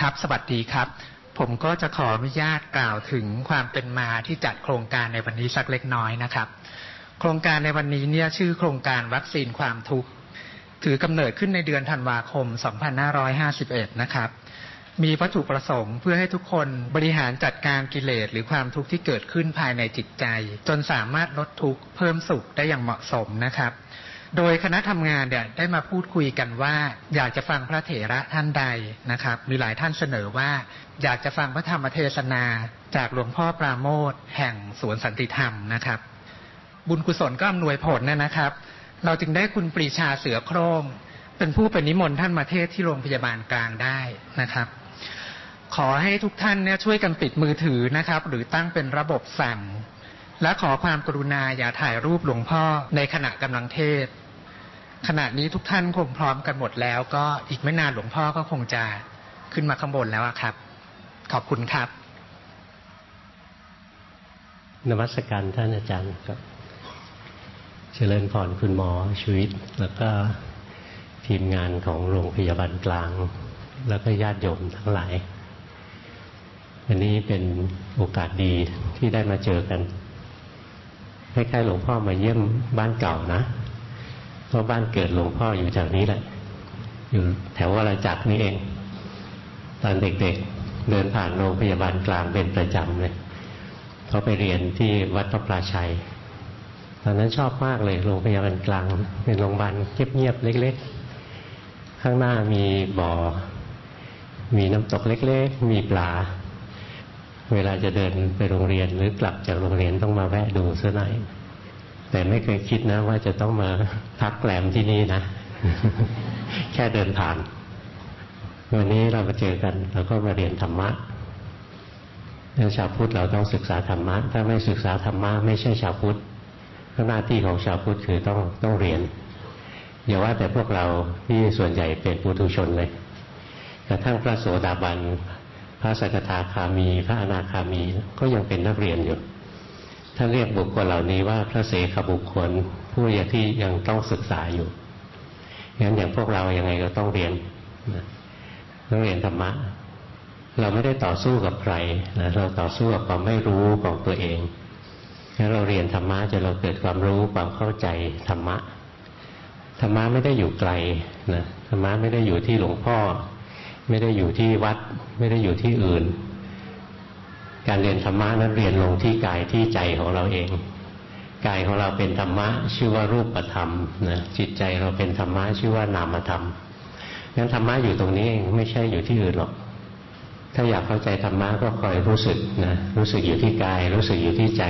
ครับสวัสดีครับ ผมก็จะขออนุญาตกล่าวถึงความเป็นมาที่จัดโครงการในวันนี้สักเล็กน้อยนะครับ โครงการในวันนี้เนี่ยชื่อโครงการวัคซีนความทุกข์ถือกำเนิดขึ้นในเดือนธันวาคม 2551 นะครับ มีวัตถุประสงค์เพื่อให้ทุกคนบริหารจัดการกิเลสหรือความทุกข์ที่เกิดขึ้นภายในจิตใจ จนสามารถลดทุกข์เพิ่มสุขได้อย่างเหมาะสมนะครับ โดยคณะทำงานเนี่ยได้มาพูดคุยกันว่า อยากจะฟังพระเถระท่านใดนะครับ มีหลายท่านเสนอว่า อยากจะฟังพระธรรมเทศนาจากหลวงพ่อปราโมทแห่งสวนสันติธรรมนะครับ บุญกุศลก็อำนวยผลนะครับ เราจึงได้คุณปรีชาเสือโคร่งเป็นผู้เป็นนิมนต์ท่านมาเทศที่โรงพยาบาลกลางได้นะครับ ขอให้ทุกท่านเนี่ยช่วยกันปิดมือถือนะครับ หรือตั้งเป็นระบบสั่ง และขอความกรุณาอย่าถ่ายรูปหลวงพ่อในขณะกำลังเทศ ขณะนี้ทุกท่านคงพร้อมกันหมดแล้ว ก็อีกไม่นานหลวงพ่อก็คงจะขึ้นมาข้างบนแล้วครับ ขอบคุณครับนมัสการท่านอาจารย์ครับ เจริญพรคุณหมอชีวิต แล้วก็ทีมงานของโรงพยาบาลกลาง แล้วก็ญาติโยมทั้งหลาย วันนี้เป็นโอกาสดีที่ได้มาเจอกัน คล้ายๆหลวงพ่อมาเยี่ยมบ้านเก่านะเพราะบ้านเกิดหลวงพ่ออยู่จากนี้แหละ อยู่แถววราจักรนี่เอง ตอนเด็กๆเดินผ่านโรงพยาบาลกลางเป็นประจำเลยเขาไปเรียนที่วัดพระปราชัย ตอนนั้นชอบมากเลยโรงพยาบาลกลาง เป็นโรงพยาบาลเงียบๆเล็ก ๆ ข้างหน้ามีบ่อ มีน้ำตกเล็ก ๆ มีปลา เวลาจะเดินไปโรงเรียนหรือกลับจากโรงเรียนต้องมาแวะดูซะหน่อยแต่ไม่เคยคิดนะ ว่าจะต้องมาพักแกลมที่นี่นะ แค่เดินผ่าน วันนี้เรามาเจอกันเราก็มาเรียนธรรมะชาวพุทธเราต้องศึกษาธรรมะ ถ้าไม่ศึกษาธรรมะไม่ใช่ชาวพุทธหน้าที่ของชาวพุทธคือต้องต้องเรียน อย่าว่าแต่พวกเราที่ส่วนใหญ่เป็นปุถุชนเลยกระทั่งพระโสดาบัน พระสกทาคามี พระอนาคามีก็ยังเป็นนักเรียนอยู่ท่านเรียกบุคคลเหล่านี้ว่าพระเสขบุคคล ผู้ยที่ยังต้องศึกษาอยู่งั้นอย่างพวกเรายังไงก็ต้องเรียนต้องเรียนธรรมะ เราไม่ได้ต่อสู้กับใครนะเราต่อสู้กับความไม่รู้ของตัวเองงั้นเราเรียนธรรมะจะเราเกิดความรู้ความเข้าใจธรรมะธรรมะไม่ได้อยู่ไกลนะธรรมะไม่ได้อยู่ที่หลวงพ่อ ไม่ได้อยู่ที่วัด ไม่ได้อยู่ที่อื่น การเรียนธรรมะนั้นเรียนลงที่กายที่ใจของเราเอง กายของเราเป็นธรรมะชื่อว่ารูปธรรมนะจิตใจเราเป็นธรรมะชื่อว่านามธรรมงั้นธรรมะอยู่ตรงนี้เองไม่ใช่อยู่ที่อื่นหรอก ถ้าอยากเข้าใจธรรมะก็คอยรู้สึกนะรู้สึกอยู่ที่กาย รู้สึกอยู่ที่ใจ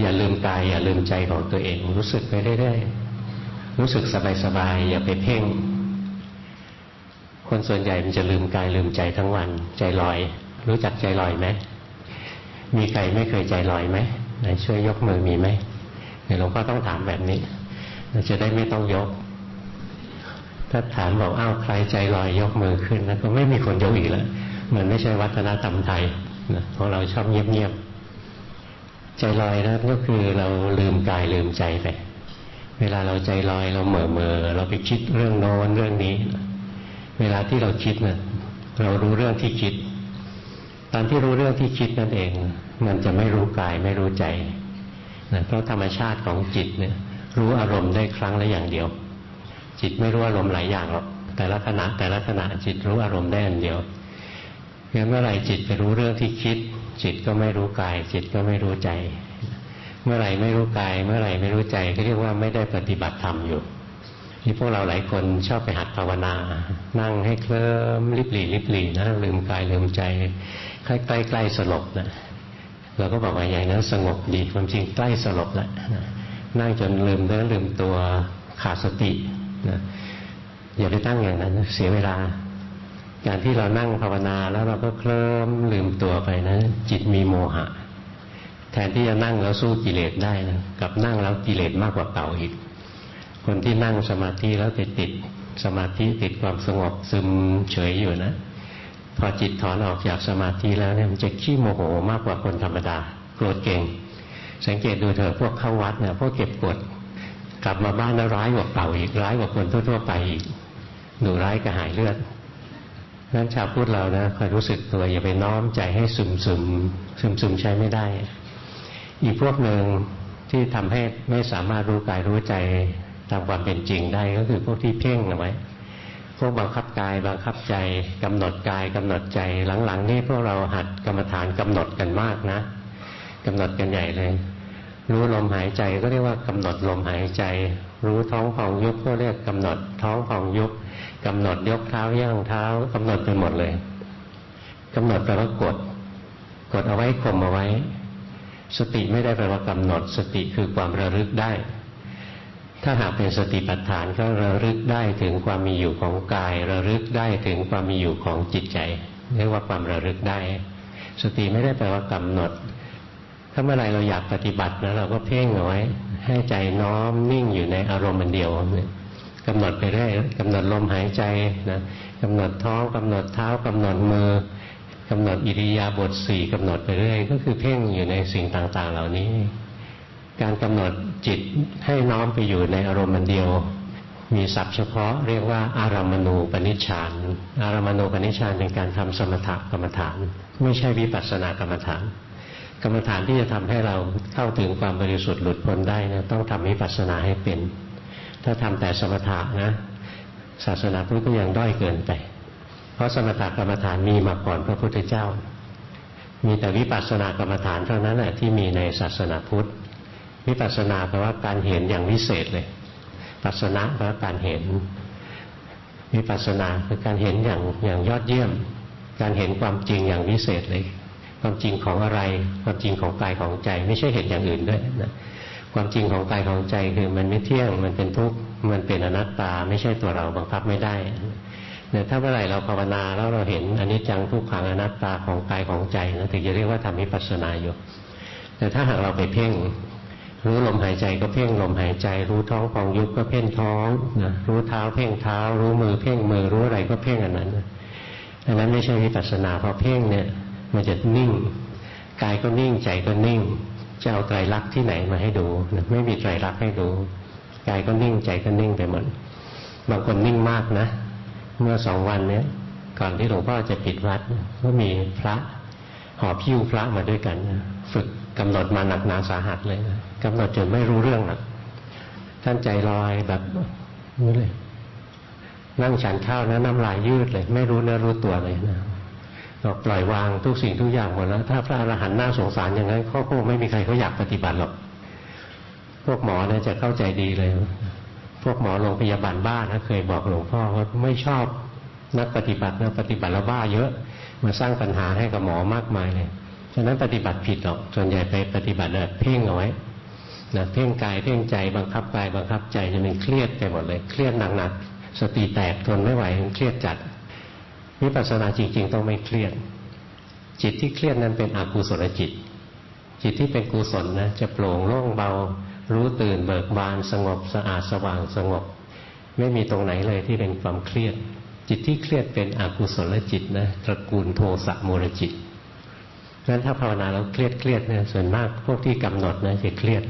อย่าลืมกาย อย่าลืมใจของตัวเอง รู้สึกไปเรื่อยๆรู้สึกสบายๆอย่าไปเพ่ง คนส่วนใหญ่มันจะลืมกายลืมใจทั้งวัน ใจลอย รู้จักใจลอยไหมมีใครไม่เคยใจลอยไหมไหนช่วยยกมือมีไหมเดี๋ยวหลวงพ่อต้องถามแบบนี้เราจะได้ไม่ต้องยก ถ้าถามบอกอ้าวใครใจลอยยกมือขึ้นแล้วก็ไม่มีคนยกอีกแล้วมันไม่ใช่วัฒนธรรมไทยนะเพราะเราชอบเงียบๆใจลอยนะก็คือเราลืมกายลืมใจไปเวลาเราใจลอยเราเหม่อเมอเราไปคิดเรื่องโน้นเรื่องนี้ เวลาที่เราคิดเนะ่ยเรารู้เรื่องที่คิด ตอนที่รู้เรื่องที่คิดนั่นเอง มันจะไม่รู้กายไม่รู้ใจนะเพราะธรรมชาติของจิตเนี่ย รู้อารมณ์ได้ครั้งละอย่างเดียว จิตไม่รู้อารมณ์หลายอย่างหรอกแต่ละขณะแต่ละขณะจิตรู้อารมณ์ได้อันเดียวงั้นเมื่อไหร่จิตไปรู้เรื่องที่คิด จิตก็ไม่รู้กาย จิตก็ไม่รู้ใจ เมื่อไหร่ไม่รู้กาย เมื่อไหร่ไม่รู้ใจก็เรียกว่าไม่ได้ปฏิบัติธรรมอยู่ ที่พวกเราหลายคนชอบไปหัดภาวนา นั่งให้เคลิ้มลิบหลีลิบหลีนะลืมกายลืมใจใกล้ใกล้ใกล้สลบนะเราก็บอกว่าอย่างนั้นสงบดีความจริงใกล้สลบแล้วนั่งจนลืมเนื้อลืมตัวขาดสตินะอย่าไปตั้งอย่างนั้นเสียเวลา การที่เรานั่งภาวนาแล้วเราก็เคลิ้มลืมตัวไปนะ จิตมีโมหะ แทนที่จะนั่งแล้วสู้กิเลสได้นะกับนั่งแล้วกิเลสมากกว่าเก่าอีก คนที่นั่งสมาธิแล้วติดติดสมาธิติดความสงบซึมเฉยอยู่นะ พอจิตถอนออกจากสมาธิแล้วเนี่ยมันจะขี้โมโหมากกว่าคนธรรมดาโกรธเก่ง สังเกตดูเถอะพวกเข้าวัดเนี่ยพวกเก็บกดกลับมาบ้านแล้วร้ายกว่าเก่าอีกร้ายกว่าคนทั่วๆไปอีกหนูร้ายกระหายเลือดนั้นชาวพุทธเรานะคอยรู้สึกตัวอย่าไปน้อมใจให้ซึมซึมซึมซึมใช้ไม่ได้ อีกพวกหนึ่งที่ทำให้ไม่สามารถรู้กายรู้ใจ ตามความเป็นจริงได้ก็คือพวกที่เพ่งเอาไว้พวกบังคับกายบังคับใจกำหนดกายกำหนดใจหลังๆนี่พวกเราหัดกรรมฐานกำหนดกันมากนะกำหนดกันใหญ่เลย รู้ลมหายใจก็เรียกว่ากำหนดลมหายใจ รู้ท้องของยุบก็เรียกกำหนดท้องของยุบกำหนดยกเท้าย่างเท้ากำหนดไปหมดเลยกำหนดแปลว่ากด กดเอาไว้ข่มเอาไว้ สติไม่ได้แปลว่ากำหนด สติคือความระลึกได้ ถ้าหากเป็นสติปัฏฐานก็ระลึกได้ถึงความมีอยู่ของกาย ระลึกได้ถึงความมีอยู่ของจิตใจเรียกว่าความระลึกได้ สติไม่ได้แปลว่ากำหนด ถ้าเมื่อไรเราอยากปฏิบัตินะเราก็เพ่งเอาไว้ ให้ใจน้อมนิ่งอยู่ในอารมณ์มันเดียวเนี่ยกำหนดไปเรื่อยกำหนดลมหายใจนะกำหนดท้องกำหนดเท้ากำหนดมือกำหนดอิริยาบถสี่กำหนดไปเรื่อยก็คือเพ่งอยู่ในสิ่งต่างๆ เหล่านี้ การกำหนดจิตให้น้อมไปอยู่ในอารมณ์มันเดียว มีศัพท์เฉพาะเรียกว่าอารามณูปนิชฌาน อารามณูปนิชฌานเป็นการทำสมถกรรมฐาน ไม่ใช่วิปัสสนากรรมฐาน กรรมฐานที่จะทำให้เราเข้าถึงความบริสุทธิ์หลุดพ้นได้นะต้องทำวิปัสสนาให้เป็น ถ้าทำแต่สมถะนะ ศาสนาพุทธก็ยังด้อยเกินไป เพราะสมถกรรมฐานมีมาก่อนพระพุทธเจ้า มีแต่วิปัสสนากรรมฐานเท่านั้นแหละที่มีในศาสนาพุทธ วิปัสสนาแปลว่าการเห็นอย่างวิเศษเลย ปัสสนะแปลว่าการเห็นวิปัสสนาคือการเห็นอย่างอย่างยอดเยี่ยม การเห็นความจริงอย่างวิเศษเลย ความจริงของอะไร ความจริงของกายของใจ ไม่ใช่เห็นอย่างอื่นด้วยนะความจริงของกายของใจคือมันไม่เที่ยง มันเป็นทุกข์มันเป็นอนัตตา ไม่ใช่ตัวเราบังคับไม่ได้เนี่ยถ้าเมื่อไหร่เราภาวนาแล้วเราเห็นอนิจจังทุกขังอนัตตาของกายของใจนะถึงจะเรียกว่าทำวิปัสสนาอยู่ แต่ถ้าหากเราไปเพ่ง รู้ลมหายใจก็เพ่งลมหายใจ รู้ท้องของยุบก็เพ่งท้องนะรู้เท้าเพ่งเท้า รู้มือเพ่งมือ รู้อะไรก็เพ่งอันนั้นอันนั้นไม่ใช่วิปัสสนาพอเพ่งเนี่ย มันจะนิ่งกายก็นิ่งใจก็นิ่ง จะเอาไตรลักษณ์ที่ไหนมาให้ดูไม่มีไตรลักษณ์ให้ดูกายก็นิ่งใจก็นิ่งไปหมดบางคนนิ่งมากนะ เมื่อสองวันเนี้ยก่อนที่หลวงพ่อจะปิดวัดก็มีพระหอบพิ้วพระมาด้วยกัน ฝึก กำหนดมาหนักหนาสาหัสเลยนะกำหนดจนไม่รู้เรื่องหรอกท่านใจลอยแบบนี้เลย นั่งฉันข้าวนะน้ำลายยืดเลย ไม่รู้เนื้อรู้ตัวเลยนะบอปล่อยวางทุกสิ่งทุกอย่างหมดแล้ว ถ้าพระอรหันต์น่าสงสารอย่างนั้นเขาคงไม่มีใครเขาอยากปฏิบัติหรอก พวกหมอเนี่ยจะเข้าใจดีเลย พวกหมอโรงพยาบาลบ้านนะเคยบอกหลวงพ่อว่าไม่ชอบนักปฏิบัตินะปฏิบัติแล้วบ้าเยอะ มาสร้างปัญหาให้กับหมอมากมายเลย ฉะนั้นปฏิบัติผิดหรอก ส่วนใหญ่ไปปฏิบัติแบบเพ่งเอาไว้นะเพ่งกายเพ่งใจบังคับกายบังคับใจจะเป็นเครียดไปหมดเลย เครียดหนักๆสติแตกทนไม่ไหวเครียดจัดวิปัสสนาจริง ๆ ต้องไม่เครียด จิตที่เครียดนั้นเป็นอกุศลจิต จิตที่เป็นกุศลนะจะโปร่งโล่งเบา รู้ตื่นเบิกบานสงบสะอาดสว่างสงบ ไม่มีตรงไหนเลยที่เป็นความเครียด จิตที่เครียดเป็นอกุศลจิตนะตระกูลโทสะโมรจิต งั้นถ้าภาวนาแล้วเครียดเครียดเนี่ยส่วนมากพวกที่กำหนดนะจะเครียด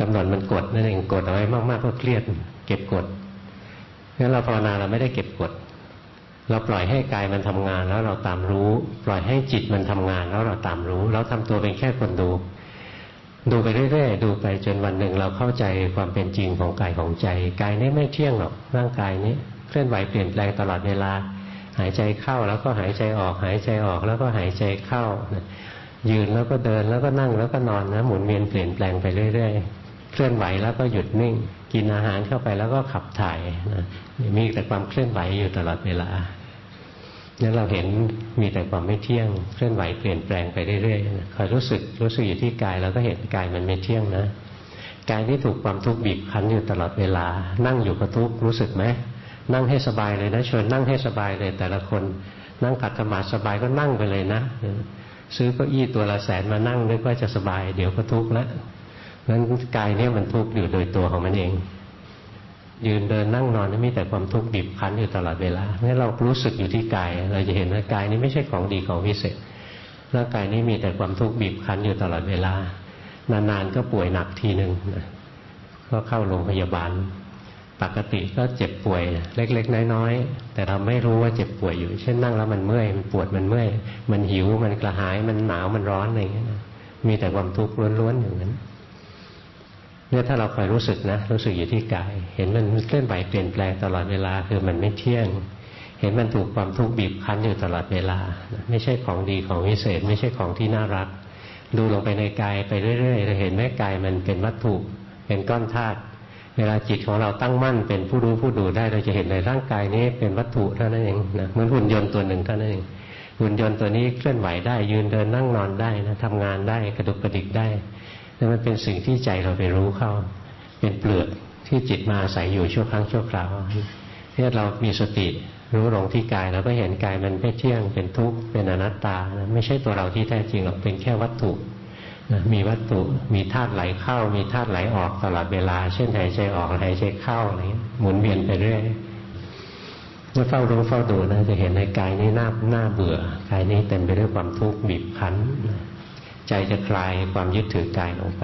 กำหนดมันกดนั่นเองกดเอาไว้มากๆก็เครียด เก็บกดงั้นเราภาวนาเราไม่ได้เก็บกด เราปล่อยให้กายมันทำงานแล้วเราตามรู้ ปล่อยให้จิตมันทำงานแล้วเราตามรู้ เราทำตัวเป็นแค่คนดู ดูไปเรื่อยๆดูไปจนวันหนึ่งเราเข้าใจความเป็นจริงของกายของใจกายนี้ไม่เที่ยงหรอกร่างกายนี้ เคลื่อนไหวเปลี่ยนแปลงตลอดเวลา หายใจเข้าแล้วก็หายใจออก หายใจออกแล้วก็หายใจเข้ายืนแล้วก็เดินแล้วก็นั่งแล้วก็นอนนะหมุนเวียนเปลี่ยนแปลงไปเรื่อยๆ เคลื่อนไหวแล้วก็หยุดนิ่ง กินอาหารเข้าไปแล้วก็ขับถ่ายนะมีแต่ความเคลื่อนไหวอยู่ตลอดเวลานั้นเราเห็นมีแต่ความไม่เที่ยง เคลื่อนไหวเปลี่ยนแปลงไปเรื่อยๆคอยรู้สึกรู้สึกอยู่ที่กายเราก็เห็นกายมันไม่เที่ยงนะกายที่ถูกความทุกข์บีบคั้นอยู่ตลอดเวลา นั่งอยู่กับทุกข์รู้สึกไหม นั่งให้สบายเลยนะชวนนั่งให้สบายเลยแต่ละคน นั่งขัดสมาธิสบายก็นั่งไปเลยนะซื้อเก้าอี้ตัวละแสนมานั่งนึกว่าจะสบาย เดี๋ยวก็ทุกข์ล้วนั้นกายเนี่ยมันทุกข์อยู่โดยตัวของมันเอง ยืนเดินนั่งนอนมีแต่ความทุกข์บีบคั้นอยู่ตลอดเวลาเมื่อเรารู้สึกอยู่ที่กาย เราจะเห็นว่ากายนี้ไม่ใช่ของดีของพิเศษร่างกายนี้มีแต่ความทุกข์บีบคั้นอยู่ตลอดเวลา นานๆก็ป่วยหนักทีหนึ่งก็เข้าโรงพยาบาล ปกติก็เจ็บป่วยเล็ก ๆ น้อยๆแต่เราไม่รู้ว่าเจ็บป่วยอยู่ เช่นนั่งแล้วมันเมื่อยมันปวดมันเมื่อยมันหิวมันกระหายมันหนาวมันร้อนอะไรอย่างเงี้ยมีแต่ความทุกข์ล้วนๆอย่างนั้นเนี่ยถ้าเราคอยรู้สึกนะรู้สึกอยู่ที่กาย เห็นมันเคลื่อนไหวเปลี่ยนแปลงตลอดเวลาคือมันไม่เที่ยง เห็นมันถูกความทุกข์บีบคั้นอยู่ตลอดเวลา ไม่ใช่ของดีของวิเศษ ไม่ใช่ของที่น่ารัก ดูลงไปในกายไปเรื่อยๆเราเห็นแม่กายมันเป็นวัตถุเป็นก้อนธาตุ เวลาจิตของเราตั้งมั่นเป็นผู้รู้ผู้ดูได้เราจะเห็นในร่างกายนี้เป็นวัตถุเท่านั้นเองนะเหมือนหุ่นยนต์ตัวหนึ่งเท่านั้นเองหุ่นยนต์ตัวนี้เคลื่อนไหวได้ ยืนเดินนั่งนอนได้นะทำงานได้กระดุกกระดิกได้แต่มันเป็นสิ่งที่ใจเราไปรู้เข้า เป็นเปลือกที่จิตมาอาศัยอยู่ชั่วครั้งชั่วคราวเนี่ยเรามีสติรู้ลงที่กายเราก็เห็นกายมันไม่เที่ยงเป็นทุกข์เป็นอนัตตา ไม่ใช่ตัวเราที่แท้จริงหรอกเป็นแค่วัตถุ มีวัตถุมีธาตุไหลเข้า มีธาตุไหลออกตลอดเวลา เช่นหายใจออกหายใจเข้าอะไรหมุนเวียนไปเรื่อยเมื่อเฝ้ารู้เฝ้าดูนะจะเห็นในกายนี้น่าหน่าเบื่อกายนี้เต็มไปด้วยความทุกข์บีบคั้น ใจจะคลายความยึดถือกายลงไป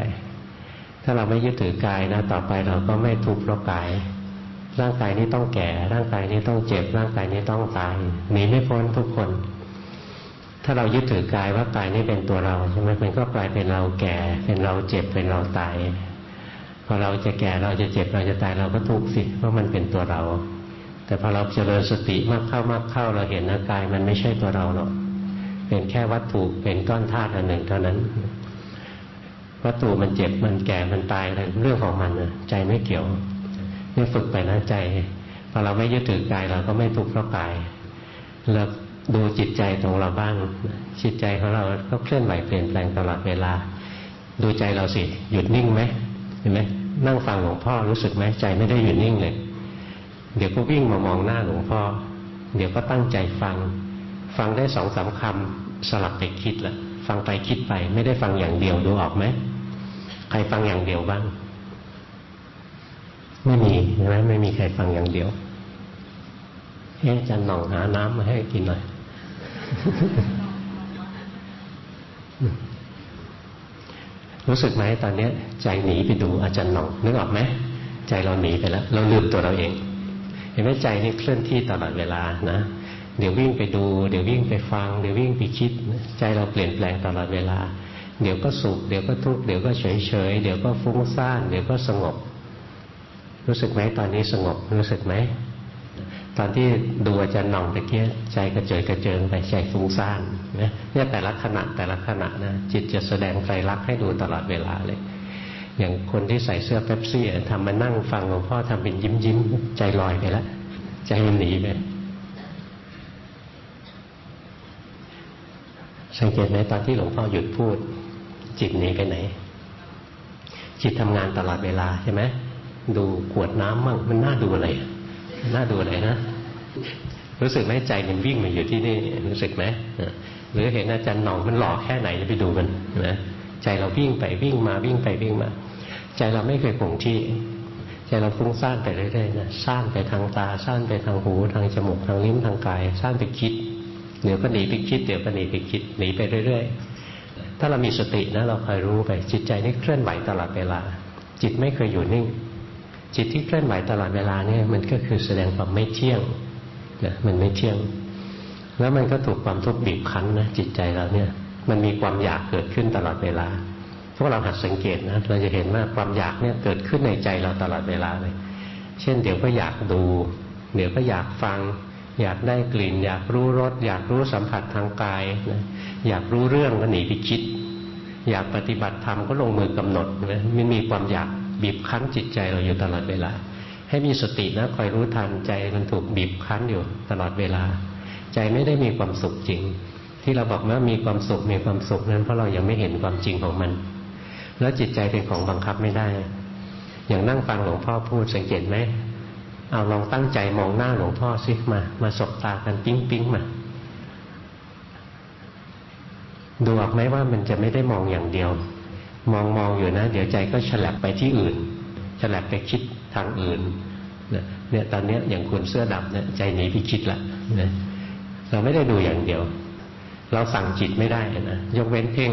ถ้าเราไม่ยึดถือกายนะต่อไปเราก็ไม่ทุกข์เพราะกาย ร่างกายนี้ต้องแก่ ร่างกายนี้ต้องเจ็บ ร่างกายนี้ต้องตายหนีไม่พ้นทุกคน ถ้าเรายึดถือกายว่ากายนี้เป็นตัวเราใช่ไหมมันก็กลายเป็นเราแก่ เป็นเราเจ็บเป็นเราตายพอเราจะแก่เราจะเจ็บเราจะตายเราก็ทุกข์สิเพราะมันเป็นตัวเรา แต่พอเราเจริญสติมากเข้ามากเข้าเราเห็นนะกายมันไม่ใช่ตัวเราหรอกเป็นแค่วัตถุเป็นก้อนธาตุอันหนึ่งเท่านั้น วัตถุมันเจ็บมันแก่มันตายอะไรเรื่องของมันนะใจไม่เกี่ยวนี่ฝึกไปนะใจพอเราไม่ยึดถือกายเราก็ไม่ทุกข์เพราะกายแล้ว ดูจิตใจของเราบ้าง จิตใจของเราก็เคลื่อนไหวเปลี่ยนแปลงตลอดเวลา ดูใจเราสิ หยุดนิ่งไหมเห็นไหมนั่งฟังหลวงพ่อรู้สึกไหมใจไม่ได้หยุดนิ่งเลย เดี๋ยวก็วิ่งมามองหน้าหลวงพ่อ เดี๋ยวก็ตั้งใจฟัง ฟังได้สองสามคำสลับไปคิดละฟังไปคิดไป ไม่ได้ฟังอย่างเดียวดูออกไหมใครฟังอย่างเดียวบ้าง ไม่มีใช่ไหมไม่มีใครฟังอย่างเดียวเฮ้จันหน่องหาน้ำมาให้กินหน่อย รู้สึกไหมตอนนี้ใจหนีไปดูอาจารย์หน่องนึกออกไหมใจเราหนีไปแล้ว เราลืมตัวเราเอง เห็นไหมใจนี่เคลื่อนที่ตลอดเวลานะเดี๋ยววิ่งไปดู เดี๋ยววิ่งไปฟัง เดี๋ยววิ่งไปคิด ใจเราเปลี่ยนแปลงตลอดเวลา เดี๋ยวก็สุขเดี๋ยวก็ทุกข์เดี๋ยวก็เฉยเฉยเดี๋ยวก็ฟุ้งซ่านเดี๋ยวก็สงบ รู้สึกไหมตอนนี้สงบรู้สึกไหม ตอนที่ดูอาจารย์หน่องตะเกียใจกระเจิดกระเจิงไปใจฟุ้งซ่านนะเนี่ยแต่ละขณะแต่ละขณะนะจิตจะแสดงใจรักให้ดูตลอดเวลาเลย อย่างคนที่ใส่เสื้อเป๊ปซี่ทำมานั่งฟังหลวงพ่อทำเป็นยิ้มยิ้มใจลอยไปแล้วใจมันหนีไปสังเกตไหมตอนที่หลวงพ่อหยุดพูด จิตหนีไปไหน จิตทำงานตลอดเวลาใช่ไหมดูขวดน้ำมั่งมันน่าดูอะไร น่าดูเลยนะ รู้สึกไหมใจมันวิ่งมาอยู่ที่นี่ รู้สึกไหมหรือเห็นอาจารย์หนองมันหลอกแค่ไหนจะไปดูมันนะใจเราวิ่งไปวิ่งมาวิ่งไปวิ่งมา ใจเราไม่เคยคงที่ ใจเราฟุ้งซ่านไปเรื่อยๆนะซ่านไปทางตาซ่านไปทางหู ทางจมูกทางลิ้นทางกายซ่านไปคิดเดี๋ยวก็หนีไปคิดเดี๋ยวก็หนีไปคิดหนีไปเรื่อย ๆ ถ้าเรามีสตินะเราคอยรู้ไปจิตใจนี่เคลื่อนไหวตลอดเวลา จิตไม่เคยอยู่นิ่ง จิตที่เคลื่อนไหวตลอดเวลาเนี่ยมันก็คือแสดงความไม่เที่ยงนะมันไม่เที่ยง แล้วมันก็ถูกความทุกข์บีบคั้นนะจิตใจเราเนี่ย มันมีความอยากเกิดขึ้นตลอดเวลาพวกเราหัดสังเกตนะเราจะเห็นว่าความอยากเนี่ยเกิดขึ้นในใจเราตลอดเวลาเลย เช่น เดี๋ยวก็อยากดู เดี๋ยวก็อยากฟัง อยากได้กลิ่น อยากรู้รสอยากรู้สัมผัสทางกายนะอยากรู้เรื่องก็หนีไปคิด อยากปฏิบัติธรรมก็ลงมือกำหนดนะมันมีความอยาก บีบคั้นจิตใจเราอยู่ตลอดเวลา ให้มีสตินะคอยรู้ทันใจมันถูกบีบคั้นอยู่ตลอดเวลา ใจไม่ได้มีความสุขจริง ที่เราบอกว่ามีความสุขมีความสุขนั้นเพราะเรายังไม่เห็นความจริงของมัน แล้วจิตใจเป็นของบังคับไม่ได้ อย่างนั่งฟังหลวงพ่อพูดสังเกตไหมเอาลองตั้งใจมองหน้าหลวงพ่อซิมา มาสบตากันปิ๊งปิ๊งมาดูออกไหมว่ามันจะไม่ได้มองอย่างเดียว มองมองอยู่นะ เดี๋ยวใจก็ฉลับไปที่อื่นฉลับไปคิดทางอื่นเนี่ยตอนนี้อย่างคุณเสื้อดำเนี่ยใจหนีไปคิดละนะเราไม่ได้ดูอย่างเดียว เราสั่งจิตไม่ได้นะยกเว้นเพ่ง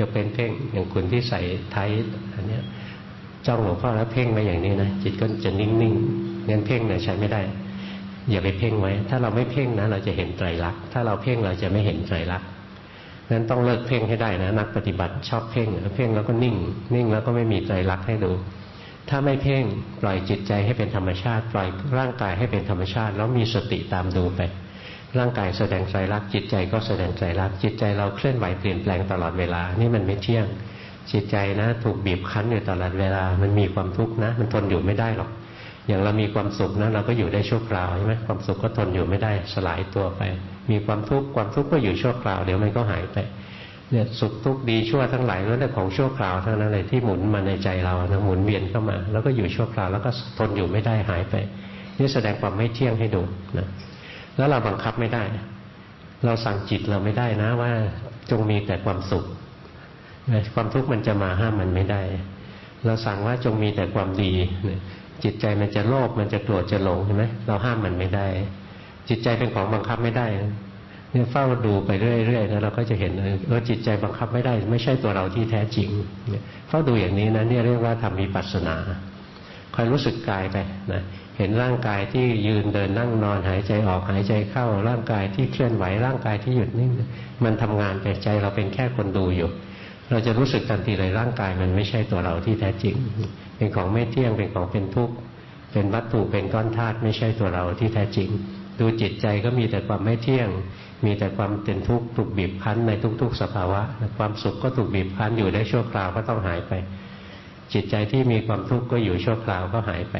ยกเว้นเพ่งอย่างคุณที่ใส่ไทยอันเนี้ยจ้องหลวงพ่อแล้วเพ่งไว้อย่างนี้นะจิตก็จะนิ่งๆงั้นเพ่งเนี่ยใช้ไม่ได้ อย่าไปเพ่งไว้ ถ้าเราไม่เพ่งนะเราจะเห็นไตรลักษณ์ถ้าเราเพ่งเราจะไม่เห็นไตรลักษณ์ นั้นต้องเลิกเพ่งให้ได้นะนักปฏิบัติชอบเพ่งเพ่งแล้วก็นิ่ง นิ่งแล้วก็ไม่มีไตรลักให้ดู ถ้าไม่เพ่งปล่อยจิตใจให้เป็นธรรมชาติ ปล่อยร่างกายให้เป็นธรรมชาติ แล้วมีสติตามดูไป ร่างกายแสดงไตรลักจิตใจก็แสดงไตรลักจิตใจเราเคลื่อนไหวเปลี่ยนแปลงตลอดเวลา นี่มันไม่เที่ยง จิตใจนะ ถูกบีบคั้นอยู่ตลอดเวลา มันมีความทุกข์นะ มันทนอยู่ไม่ได้หรอก อย่างเรามีความสุขนะเราก็อยู่ได้ชั่วคราวใช่ไหมความสุขก็ทนอยู่ไม่ได้สลายตัวไป มีความทุกข์ความทุกข์ก็อยู่ชั่วคราวเดี๋ยวมันก็หายไปเนี่ยสุขทุกข์ดีชั่วทั้งหลายล้วนแต่ของชั่วคราวทั้งนั้นเลยที่หมุนมาในใจเรานะหมุนเวียนเข้ามา แล้วก็อยู่ชั่วคราวแล้วก็ทนอยู่ไม่ได้หายไป นี่แสดงความไม่เที่ยงให้ดูนะแล้วเราบังคับไม่ได้ เราสั่งจิตเราไม่ได้นะว่าจงมีแต่ความสุขความทุกข์มันจะมาห้ามมันไม่ได้ เราสั่งว่าจงมีแต่ความดีจิตใจมันจะโลภมันจะโกรธจะหลงใช่ไหมเราห้ามมันไม่ได้ จิตใจเป็นของบังคับไม่ได้เนี่ยเฝ้าดูไปเรื่อยๆนะเราก็จะเห็นเออจิตใจบังคับไม่ได้ ไม่ใช่ตัวเราที่แท้จริงเนี่ยเฝ้าดูอย่างนี้นะเนี่ยเรียกว่าทำมีปัสนาคอยรู้สึกกายไปนะเห็นร่างกายที่ยืนเดินนั่งนอนหายใจออกหายใจเข้า ร่างกายที่เคลื่อนไหวร่างกายที่หยุดนิ่งมันทำงานไปใจเราเป็นแค่คนดูอยู่ เราจะรู้สึกทันทีเลยร่างกายมันไม่ใช่ตัวเราที่แท้จริง เป็นของไม่เที่ยงเป็นของเป็นทุกข์เป็นวัตถุเป็นก้อนธาตุไม่ใช่ตัวเราที่แท้จริง ดูจิตใจก็มีแต่ความไม่เที่ยง มีแต่ความเป็นทุกข์ถูกบีบคั้นในทุก ๆ สภาวะ ความสุขก็ถูกบีบคั้นอยู่ได้ชั่วคราวก็ต้องหายไป จิตใจที่มีความทุกข์ก็อยู่ชั่วคราวก็หายไป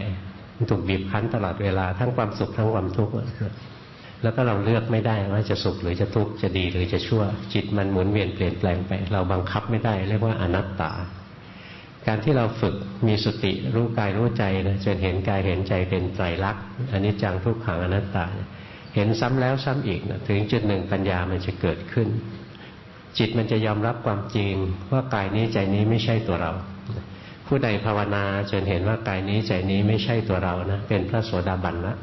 ถูกบีบคั้นตลอดเวลาทั้งความสุขทั้งความทุกข์แล้วก็เราเลือกไม่ได้ว่าจะสุขหรือจะทุกข์จะดีหรือจะชั่ว จิตมันหมุนเวียนเปลี่ยนแปลงไป เราบังคับไม่ได้เรียกว่าอนัตตา การที่เราฝึกมีสติรู้กายรู้ใจนะจนเห็นกายเห็นใจเป็นไตรลักษณ์อันนี้จังทุกขังอนัตตา เห็นซ้ำแล้วซ้ำอีกนะถึงจุดหนึ่งปัญญามันจะเกิดขึ้น จิตมันจะยอมรับความจริงว่ากายนี้ใจนี้ไม่ใช่ตัวเรา ผู้ใดภาวนาจนเห็นว่ากายนี้ใจนี้ไม่ใช่ตัวเรานะเป็นพระโสดาบันละ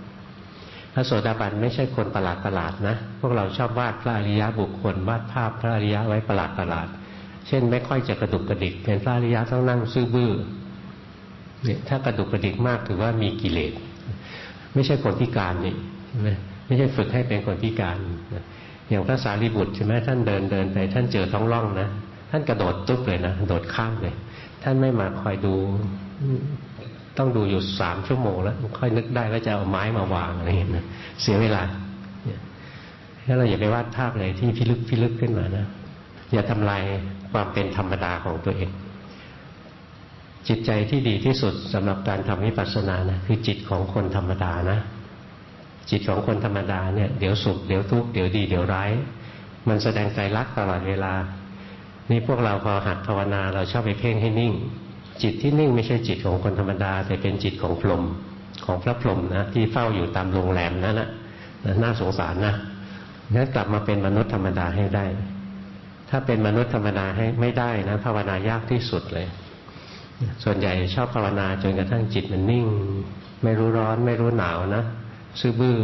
พระโสดาบันไม่ใช่คนประหลาดประหลาดนะ พวกเราชอบวาดพระอริยะบุคคลวาดภาพพระอริยะไว้ประหลาดประหลาด เช่น ไม่ค่อยจะกระดุกกระดิกเป็นพระอริยะต้องนั่งซื่อบื้อเนี่ยถ้ากระดุกกระดิกมากถือว่ามีกิเลส ไม่ใช่คนพิการนี่ใช่ไหมไม่ใช่ฝึกให้เป็นคนพิการอย่างพระสารีบุตรใช่ไหมท่านเดินเดินไปท่านเจอท้องร่องนะท่านกระโดดตุ๊บเลยนะโดดข้ามเลย ท่านไม่มาคอยดูต้องดูอยู่สามชั่วโมงแล้ว ค่อยนึกได้ว่าจะเอาไม้มาวางอะไรอย่างเงี้ยเสียเวลาถ้าเราอย่าไปวาดภาพอะไรที่พิลึกพิลึกขึ้นมานะอย่าทำลาย ความเป็นธรรมดาของตัวเอง จิตใจที่ดีที่สุดสำหรับการทำวิปัสสนานะคือจิตของคนธรรมดานะ จิตของคนธรรมดาเนี่ยเดี๋ยวสุขเดี๋ยวทุกข์เดี๋ยวดีเดี๋ยวร้าย มันแสดงใจรักตลอดเวลา นี่พวกเราพอหัดภาวนาเราชอบไปเพ่งให้นิ่ง จิตที่นิ่งไม่ใช่จิตของคนธรรมดา แต่เป็นจิตของพรหมของพระพรหมนะที่เฝ้าอยู่ตามโรงแรมนั่นแหละน่าสงสารนะงั้นกลับมาเป็นมนุษย์ธรรมดาให้ได้ ถ้าเป็นมนุษย์ธรรมดาให้ไม่ได้นะภาวนายากที่สุดเลย ส่วนใหญ่ชอบภาวนาจนกระทั่งจิตมันนิ่ง ไม่รู้ร้อนไม่รู้หนาวนะซื่อบื้อ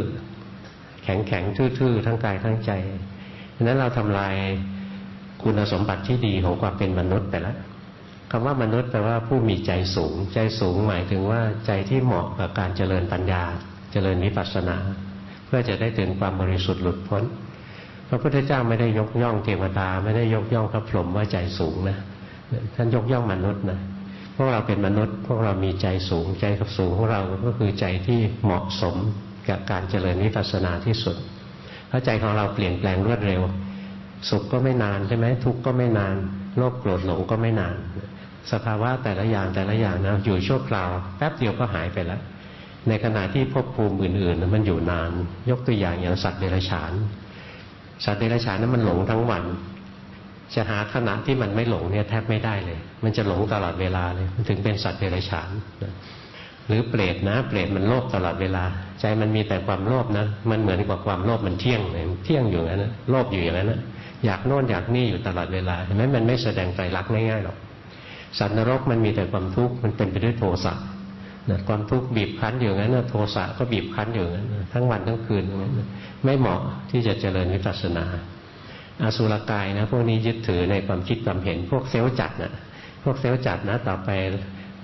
แข็งแข็งทื่อๆ ทั้งกายทั้งใจดังนั้นเราทำลายคุณสมบัติที่ดีของความเป็นมนุษย์ไปแล้วคำว่ามนุษย์แปลว่าผู้มีใจสูง ใจสูงหมายถึงว่าใจที่เหมาะกับการเจริญปัญญา เจริญวิปัสสนา เพื่อจะได้ถึงความบริสุทธิ์หลุดพ้น พระพุทธเจ้าไม่ได้ยกย่องเทวดา ไม่ได้ยกย่องพระพรหมว่าใจสูงนะท่านยกย่องมนุษย์นะพวกเราเป็นมนุษย์ พวกเรามีใจสูงใจกับสูงของเราก็คือใจที่เหมาะสมกับการเจริญวิปัสสนาที่สุดเพราะใจของเราเปลี่ยนแปลงรวดเร็ว สุขก็ไม่นานใช่ไหมทุกข์ก็ไม่นานโลภโกรธหลงก็ไม่นาน สภาวะแต่ละอย่างแต่ละอย่างนะอยู่ชั่วคราวแป๊บเดียวก็หายไปแล้วในขณะที่ภพภูมิอื่น ๆ มันอยู่นาน ยกตัวอย่างอย่างสัตว์เดรัจฉาน สัตว์เดรัจฉานนั้นมันหลงทั้งวัน จะหาขณะที่มันไม่หลงเนี่ยแทบไม่ได้เลย มันจะหลงตลอดเวลาเลยมันถึงเป็นสัตว์เดรัจฉานหรือเปรตนะเปรตมันโลภตลอดเวลา ใจมันมีแต่ความโลภนะ มันเหมือนกับความโลภมันเที่ยงเลยเที่ยงอยู่อย่างนั้นโลภอยู่อย่างนั้นนะอยากโน่นอยากนี่อยู่ตลอดเวลาเห็นไหมมันไม่แสดงใจรักง่ายๆหรอกสัตว์นรกมันมีแต่ความทุกข์มันเป็นไปด้วยโทสะ นะความทุกข์บีบคั้นอยู่งั้นนะโทสะก็บีบคั้นอยู่งั้นทั้งวันทั้งคืนงั้นไม่เหมาะที่จะเจริญวิปัสสนาอาสุรกายนะพวกนี้ยึดถือในความคิดความเห็น พวกเซลล์จัดนะพวกเซลล์จัดนะ ต่อไป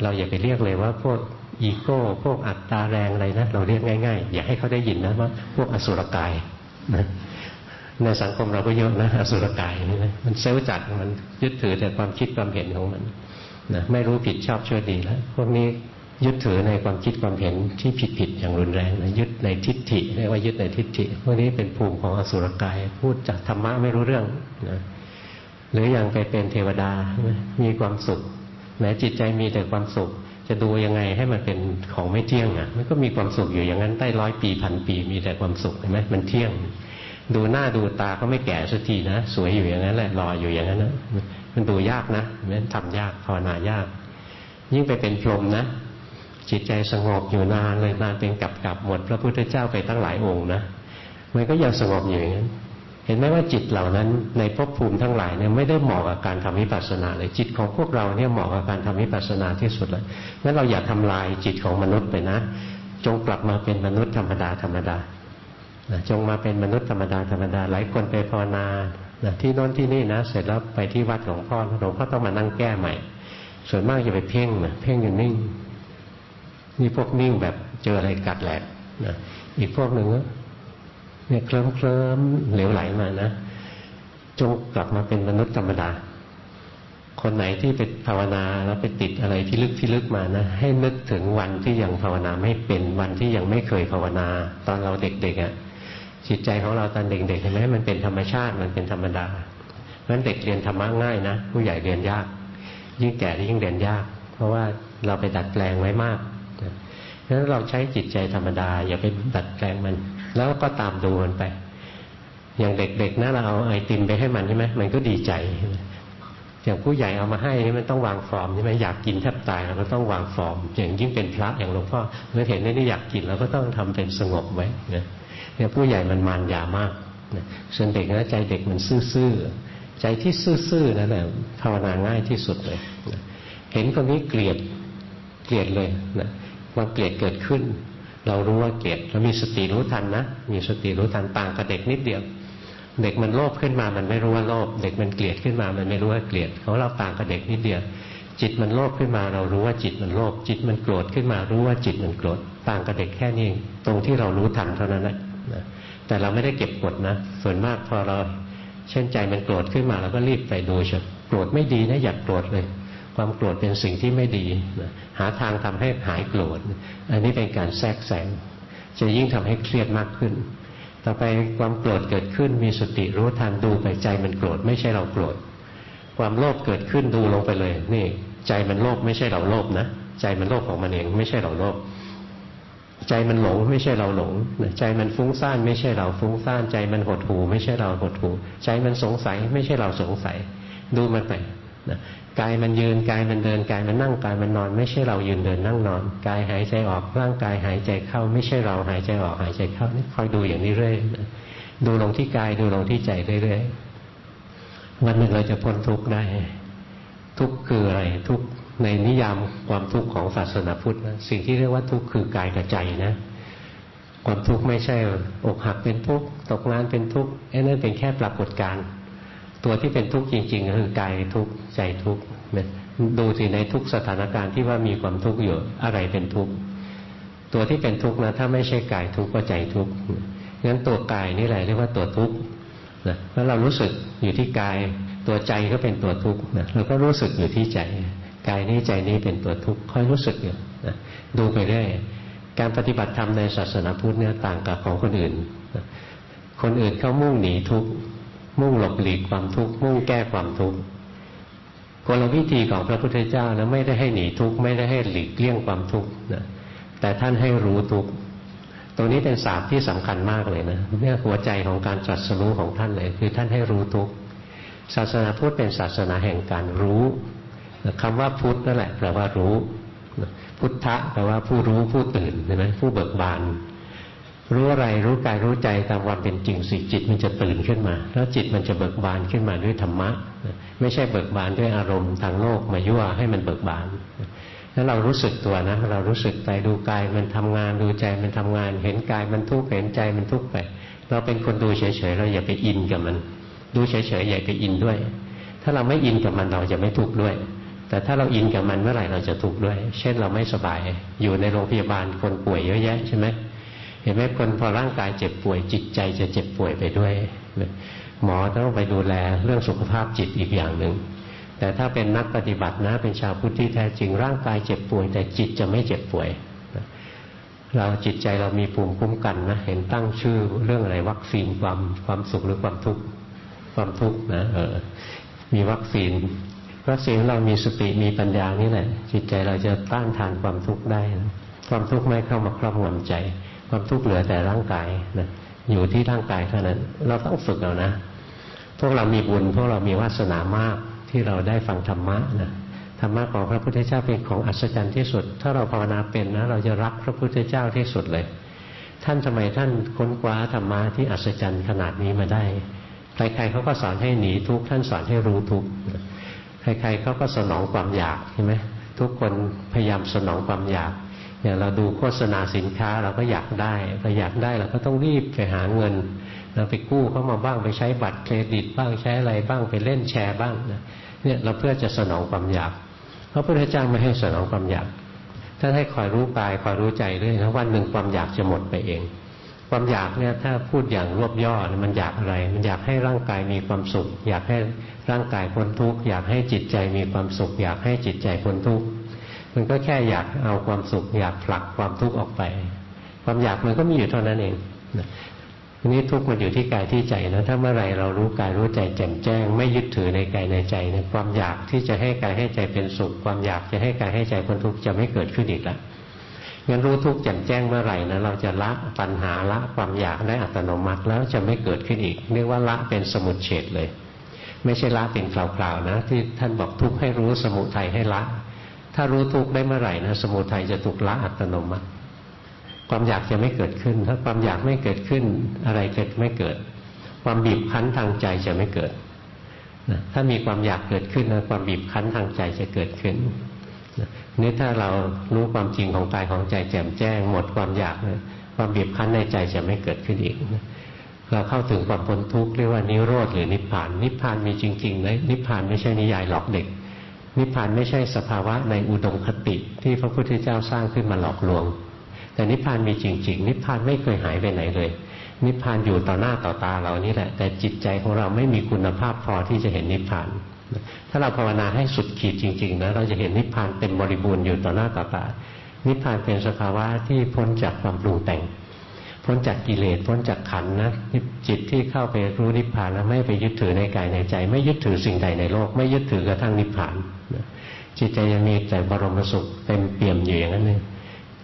เราอย่าไปเรียกเลยว่าพวกอีโก้พวกอัตตาแรงอะไรนะเราเรียกง่ายๆ อย่าให้เขาได้ยินนะว่าพวกอสุรกายนะในสังคมเราก็เยอะนะอสุรกายนี่นะมันเซลล์จัดมันยึดถือแต่ความคิดความเห็นของมันนะไม่รู้ผิดชอบชั่วดีแล้วพวกนี้ ยึดถือในความคิดความเห็นที่ผิดผิดอย่างรุนแรงนะยึดในทิฏฐิเรียกว่ายึดในทิฏฐิพวกนี้เป็นภูมิของอสุรกาย พูดจากธรรมะไม่รู้เรื่องนะหรืออย่างไปเป็นเทวดา มีความสุขแม้จิตใจมีแต่ความสุข จะดูยังไงให้มันเป็นของไม่เที่ยงอะมันก็มีความสุขอยู่อย่างนั้นใต้ร้อยปีพันปีมีแต่ความสุขเห็นไหมมันเที่ยง ดูหน้าดูตาก็ไม่แก่สักทีนะสวยอยู่อย่างนั้นแหละรออยู่อย่างนั้นนะมันดูยากนะมันทำยากภาวนายาก ยิ่งไปเป็นพรหมนะ จิตใจสงบอยู่นานเลยนานเป็นกับกับหมด พระพุทธเจ้าไปตั้งหลายองค์นะมันก็ยังสงบอยู่อย่างนั้นเห็นไหมว่าจิตเหล่านั้นในภพภูมิทั้งหลายเนี่ยไม่ได้เหมาะกับการทำวิปัสสนาเลยจิตของพวกเราเนี่ยเหมาะกับการทำวิปัสสนาที่สุดเลยงั้นเราอย่าทำลายจิตของมนุษย์ไปนะ จงกลับมาเป็นมนุษย์ธรรมดาธรรมดาจงมาเป็นมนุษย์ธรรมดาธรรมดาหลายคนไปภาวนาที่โน้นที่นี่นะเสร็จแล้วไปที่วัดหลวงพ่อหลวงพ่อต้องมานั่งแก้ใหม่ ส่วนมากจะไปเพ่งนะเพ่งอยู่นิ่ง นี่พวกนิ่งแบบเจออะไรกัดแหลกนะอีกพวกหนึ่งเนี่ยเคลิ้มเคลิ้มเหลวไหลมานะจงกลับมาเป็นมนุษย์ธรรมดา คนไหนที่ไปภาวนาแล้วไปติดอะไรที่ลึกที่ลึกมานะให้นึกถึงวันที่ยังภาวนาไม่เป็นวันที่ยังไม่เคยภาวนา ตอนเราเด็กๆอะ่ะจิตใจของเราตอนเด็กๆเห็นไหมมันเป็นธรรมชาติมันเป็นธรรมดาเพราะฉะนั้นเด็กเรียนธรรมะง่ายนะผู้ใหญ่เรียนยาก ยิ่งแก่ยิ่งเรียนยาก เพราะว่าเราไปดัดแปลงไว้มาก ฉะนั้นเราใช้จิตใจธรรมดา อย่าไปดัดแปลงมัน แล้วก็ตามดูมันไป อย่างเด็กๆนะเราเอาไอติมไปให้มันใช่ไหมมันก็ดีใจอย่างผู้ใหญ่เอามาให้นี่มันต้องวางฟอร์มใช่ไหมอยากกินแทบตายเราก็ต้องวางฟอร์ม อย่างยิ่งเป็นพระอย่างหลวงพ่อเมื่อเห็นนี่อยากกินเราก็ต้องทำเป็นสงบไว้นะเนี่ยผู้ใหญ่มันมานยามากนะส่วนเด็กนะใจเด็กมันซื่อๆใจที่ซื่อๆนั่นแหละภาวนาง่ายที่สุดเลยนะเห็นคนนี้เกลียดเกลียดเลยนะ ความเกลียดเกิดขึ้น เรารู้ว่าเกลียดเรามีสติรู้ทันนะ มีสติรู้ทันต่างกับเด็กนิดเดียว เด็กมันโลภขึ้นมามันไม่รู้ว่าโลภเด็กมันเกลียดขึ้นมามันไม่รู้ว่าเกลียดเขาเราต่างกับเด็กนิดเดียวจิตมันโลภขึ้นมาเรารู้ว่าจิตมันโลภจิตมันโกรธขึ้นมารู้ว่าจิตมันโกรธต่างกับเด็กแค่นี้ตรงที่เรารู้ทันเท่านั้นแหละแต่เราไม่ได้เก็บกดนะ ส่วนมากพอเราเช่นใจมันโกรธขึ้นมาเราก็รีบไปดูเฉยโกรธไม่ดีนะอย่ากโกรธเลย ความโกรธเป็นสิ่งที่ไม่ดีหาทางทำให้หายโกรธ อันนี้เป็นการแทรกแซงจะยิ่งทำให้เครียดมากขึ้น ต่อไปความโกรธเกิดขึ้นมีสติรู้ทันดูไปใจมันโกรธไม่ใช่เราโกรธ ความโลภเกิดขึ้นดูลงไปเลย นี่ ใจมันโลภไม่ใช่เราโลภนะใจมันโลภของมันเอง ไม่ใช่เราโลภใจมันหลงไม่ใช่เราหลง ใจมันฟุ้งซ่านไม่ใช่เราฟุ้งซ่านใจมันหดหูไม่ใช่เราหดหูใจมันสงสัยไม่ใช่เราสงสัย ดูมันไปนะ กายมันยืนกายมันเดินกายมันนั่งกายมันนอน ไม่ใช่เรายืนเดินนั่งนอนกายหายใจออกร่างกายหายใจเข้า ไม่ใช่เราหายใจออกหายใจเข้านี่คอยดูอย่างนี้เรื่อยดูลงที่กายดูลงที่ใจเรื่อยๆวันหนึ่งเราจะพ้นทุกข์ได้ ทุกข์คืออะไร ทุกข์ในนิยามความทุกข์ของศาสนาพุทธนะสิ่งที่เรียกว่าทุกข์คือกายกับใจนะความทุกข์ไม่ใช่อกหักเป็นทุกข์ตกงานเป็นทุกข์ไอ้นั่นเป็นแค่ปรากฏการณ์ ตัวที่เป็นทุกข์จริงๆก็คือกายทุกข์ใจทุกข์ดูสิในทุกสถานการณ์ที่ว่ามีความทุกข์อยู่อะไรเป็นทุกข์ตัวที่เป็นทุกข์นะถ้าไม่ใช่กายทุกข์ก็ใจทุกข์งั้นตัวกายนี่แหละเรียกว่าตัวทุกข์นะแล้วเรารู้สึกอยู่ที่กาย ตัวใจก็เป็นตัวทุกข์นะเราก็รู้สึกอยู่ที่ใจกายนี้ใจนี้เป็นตัวทุกข์ค่อยรู้สึกอยู่นะดูไปเรื่อยการปฏิบัติธรรมในศาสนาพุทธเนี่ยต่างกับของคนอื่น คนอื่นเขามุ่งหนีทุกข์ มุ่งหลบหลีกความทุกข์มุ่งแก้ความทุกข์กลวิธีของพระพุทธเจ้านะไม่ได้ให้หนีทุกข์ไม่ได้ให้หลีกเลี่ยงความทุกข์นะแต่ท่านให้รู้ทุกข์ตรงนี้เป็นศาสตร์ที่สำคัญมากเลยนะเนี่ยหัวใจของการตรัสรู้ของท่านเลย คือท่านให้รู้ทุกข์ศาสนาพุทธเป็นศาสนาแห่งการรู้คำว่าพุทธนั่นแหละแปลว่ารู้ พุทธะแปลว่าผู้รู้ผู้ตื่นใช่ไหมผู้เบิกบาน รู้อะไรรู้กายรู้ใจตามความเป็นจริงสิจิตมันจะตื่นขึ้นมา แล้วจิตมันจะเบิกบานขึ้นมาด้วยธรรมะ ไม่ใช่เบิกบานด้วยอารมณ์ทางโลกมายั่วให้มันเบิกบานแล้วเรารู้สึกตัวนะ เรารู้สึกไปดูกายมันทำงานดูใจมันทำงาน เห็นกายมันทุกข์เห็นใจมันทุกข์ไป เราเป็นคนดูเฉยๆเราอย่าไปอินกับมัน ดูเฉยๆอย่าไปอินด้วย ถ้าเราไม่อินกับมันเราจะไม่ทุกข์ด้วย แต่ถ้าเราอินกับมันเมื่อไหร่เราจะทุกข์ด้วย เช่นเราไม่สบาย อยู่ในโรงพยาบาลคนป่วยเยอะแยะใช่ไหม เห็นไหมคนพอร่างกายเจ็บป่วย จิตใจจะเจ็บป่วยไปด้วยหมอต้องไปดูแลเรื่องสุขภาพจิตอีกอย่างหนึ่งแต่ถ้าเป็นนักปฏิบัตินะเป็นชาวพุทธที่แท้จริงร่างกายเจ็บป่วย แต่จิตจะไม่เจ็บป่วยเราจิตใจเรามีภูมิคุ้มกันนะเห็นตั้งชื่อเรื่องอะไรวัคซีนความความสุขหรือความทุกข์ความทุกข์นะเออมีวัคซีนวัคซีนเรามีสติมีปัญญานี่แหละ จิตใจเราจะต้านทานความทุกข์ได้นะความทุกข์ไม่เข้ามาครอบงำใจ ความทุกข์เหลือแต่ร่างกายนะอยู่ที่ร่างกายเท่านั้น เราต้องฝึกเอานะ พวกเรามีบุญ พวกเรามีวาสนามากที่เราได้ฟังธรรมะนะธรรมะของพระพุทธเจ้าเป็นของอัศจรรย์ที่สุด ถ้าเราภาวนาเป็นนะ เราจะรักพระพุทธเจ้าที่สุดเลย ท่านทำไมท่านค้นคว้าธรรมะที่อัศจรรย์ขนาดนี้มาได้ ใครๆเขาก็สอนให้หนีทุกข์ท่านสอนให้รู้ทุกข์ใครๆเขาก็สนองความอยากใช่ไหมทุกคนพยายามสนองความอยาก อย่างเราดูโฆษณาสินค้าเราก็อยากได้เราอยากได้เราก็ต้องรีบไปหาเงินเราไปกู้เข้ามาบ้างไปใช้บัตรเครดิตบ้างใช้อะไรบ้างไปเล่นแชร์บ้างเนี่ยเราเพื่อจะสนองความอยากพระพุทธเจ้าไม่ให้สนองความอยากท่านให้คอยรู้กายคอยรู้ใจเรื่อยนะวันหนึ่งความอยากจะหมดไปเอง ความอยากเนี่ยถ้าพูดอย่างรวบย่อมันอยากอะไร มันอยากให้ร่างกายมีความสุข อยากให้ร่างกายพ้นทุกข์อยากให้จิตใจมีความสุข อยากให้จิตใจพ้นทุกข์ มันก็แค่อยากเอาความสุข อยากผลักความทุกข์ออกไป ความอยากมันก็มีอยู่เท่านั้นเองทีนี้ทุกข์มันอยู่ที่กายที่ใจนะถ้าเมื่อไรเรารู้กายรู้ใจแจ่มแจ้ง ไม่ยึดถือในกายในใจนี่ยความอยากที่จะให้กายให้ใจเป็นสุข ความอยากจะให้กายให้ใจพ้นทุกข์จะไม่เกิดขึ้นอีกล้วงั้นรู้ทุกข์แจ่มแจ้งเมื่อไหร่นะเราจะละปัญหาละความอยากได้อัตโนมัติแล้วจะไม่เกิดขึ้นอีก เรียกว่าละเป็นสมุดเฉดเลย ไม่ใช่ละเป็นเปล่าๆนะ ที่ท่านบอกทุกข์ให้รู้สมุทัยให้ละ ถ้ารู้ทุกข์ได้เมื่อไหร่นะสมุทัยจะถูกละอัตโนมัติ ความอยากจะไม่เกิดขึ้น ถ้าความอยากไม่เกิดขึ้น อะไรจะไม่เกิด ความบีบคั้นทางใจจะไม่เกิดถ้ามีความอยากเกิดขึ้นนะความบีบคั้นทางใจจะเกิดขึ้นนี่ถ้าเรารู้ความจริงของกายของใจแจ่มแจ้ง หมดความอยากนะความบีบคั้นในใจจะไม่เกิดขึ้นอีกเราเข้าถึงความพ้นทุกข์เรียกว่านิโรธหรือนิพพาน นิพพานมีจริงๆนะนิพพานไม่ใช่นิยายหลอกเด็ก นิพพานไม่ใช่สภาวะในอุดมคติที่พระพุทธเจ้าสร้างขึ้นมาหลอกลวง แต่นิพพานมีจริง ๆ นิพพานไม่เคยหายไปไหนเลย นิพพานอยู่ต่อหน้าต่อตาเรานี่แหละ แต่จิตใจของเราไม่มีคุณภาพพอที่จะเห็นนิพพาน ถ้าเราภาวนาให้สุดขีดจริงๆนะเราจะเห็นนิพพานเต็มบริบูรณ์อยู่ต่อหน้าต่อตานิพพานเป็นสภาวะที่พ้นจากความปรุงแต่ง พ้นจากกิเลสพ้นจากขันนะจิตที่เข้าไปรู้นิพพานแล้วไม่ไปยึดถือในกายในใจ ไม่ยึดถือสิ่งใดในโลก ไม่ยึดถือกระทั่งนิพพานจิตใจยังมีแต่บรมสุขเต็มเปี่ยมอยู่อย่างนั้นเอง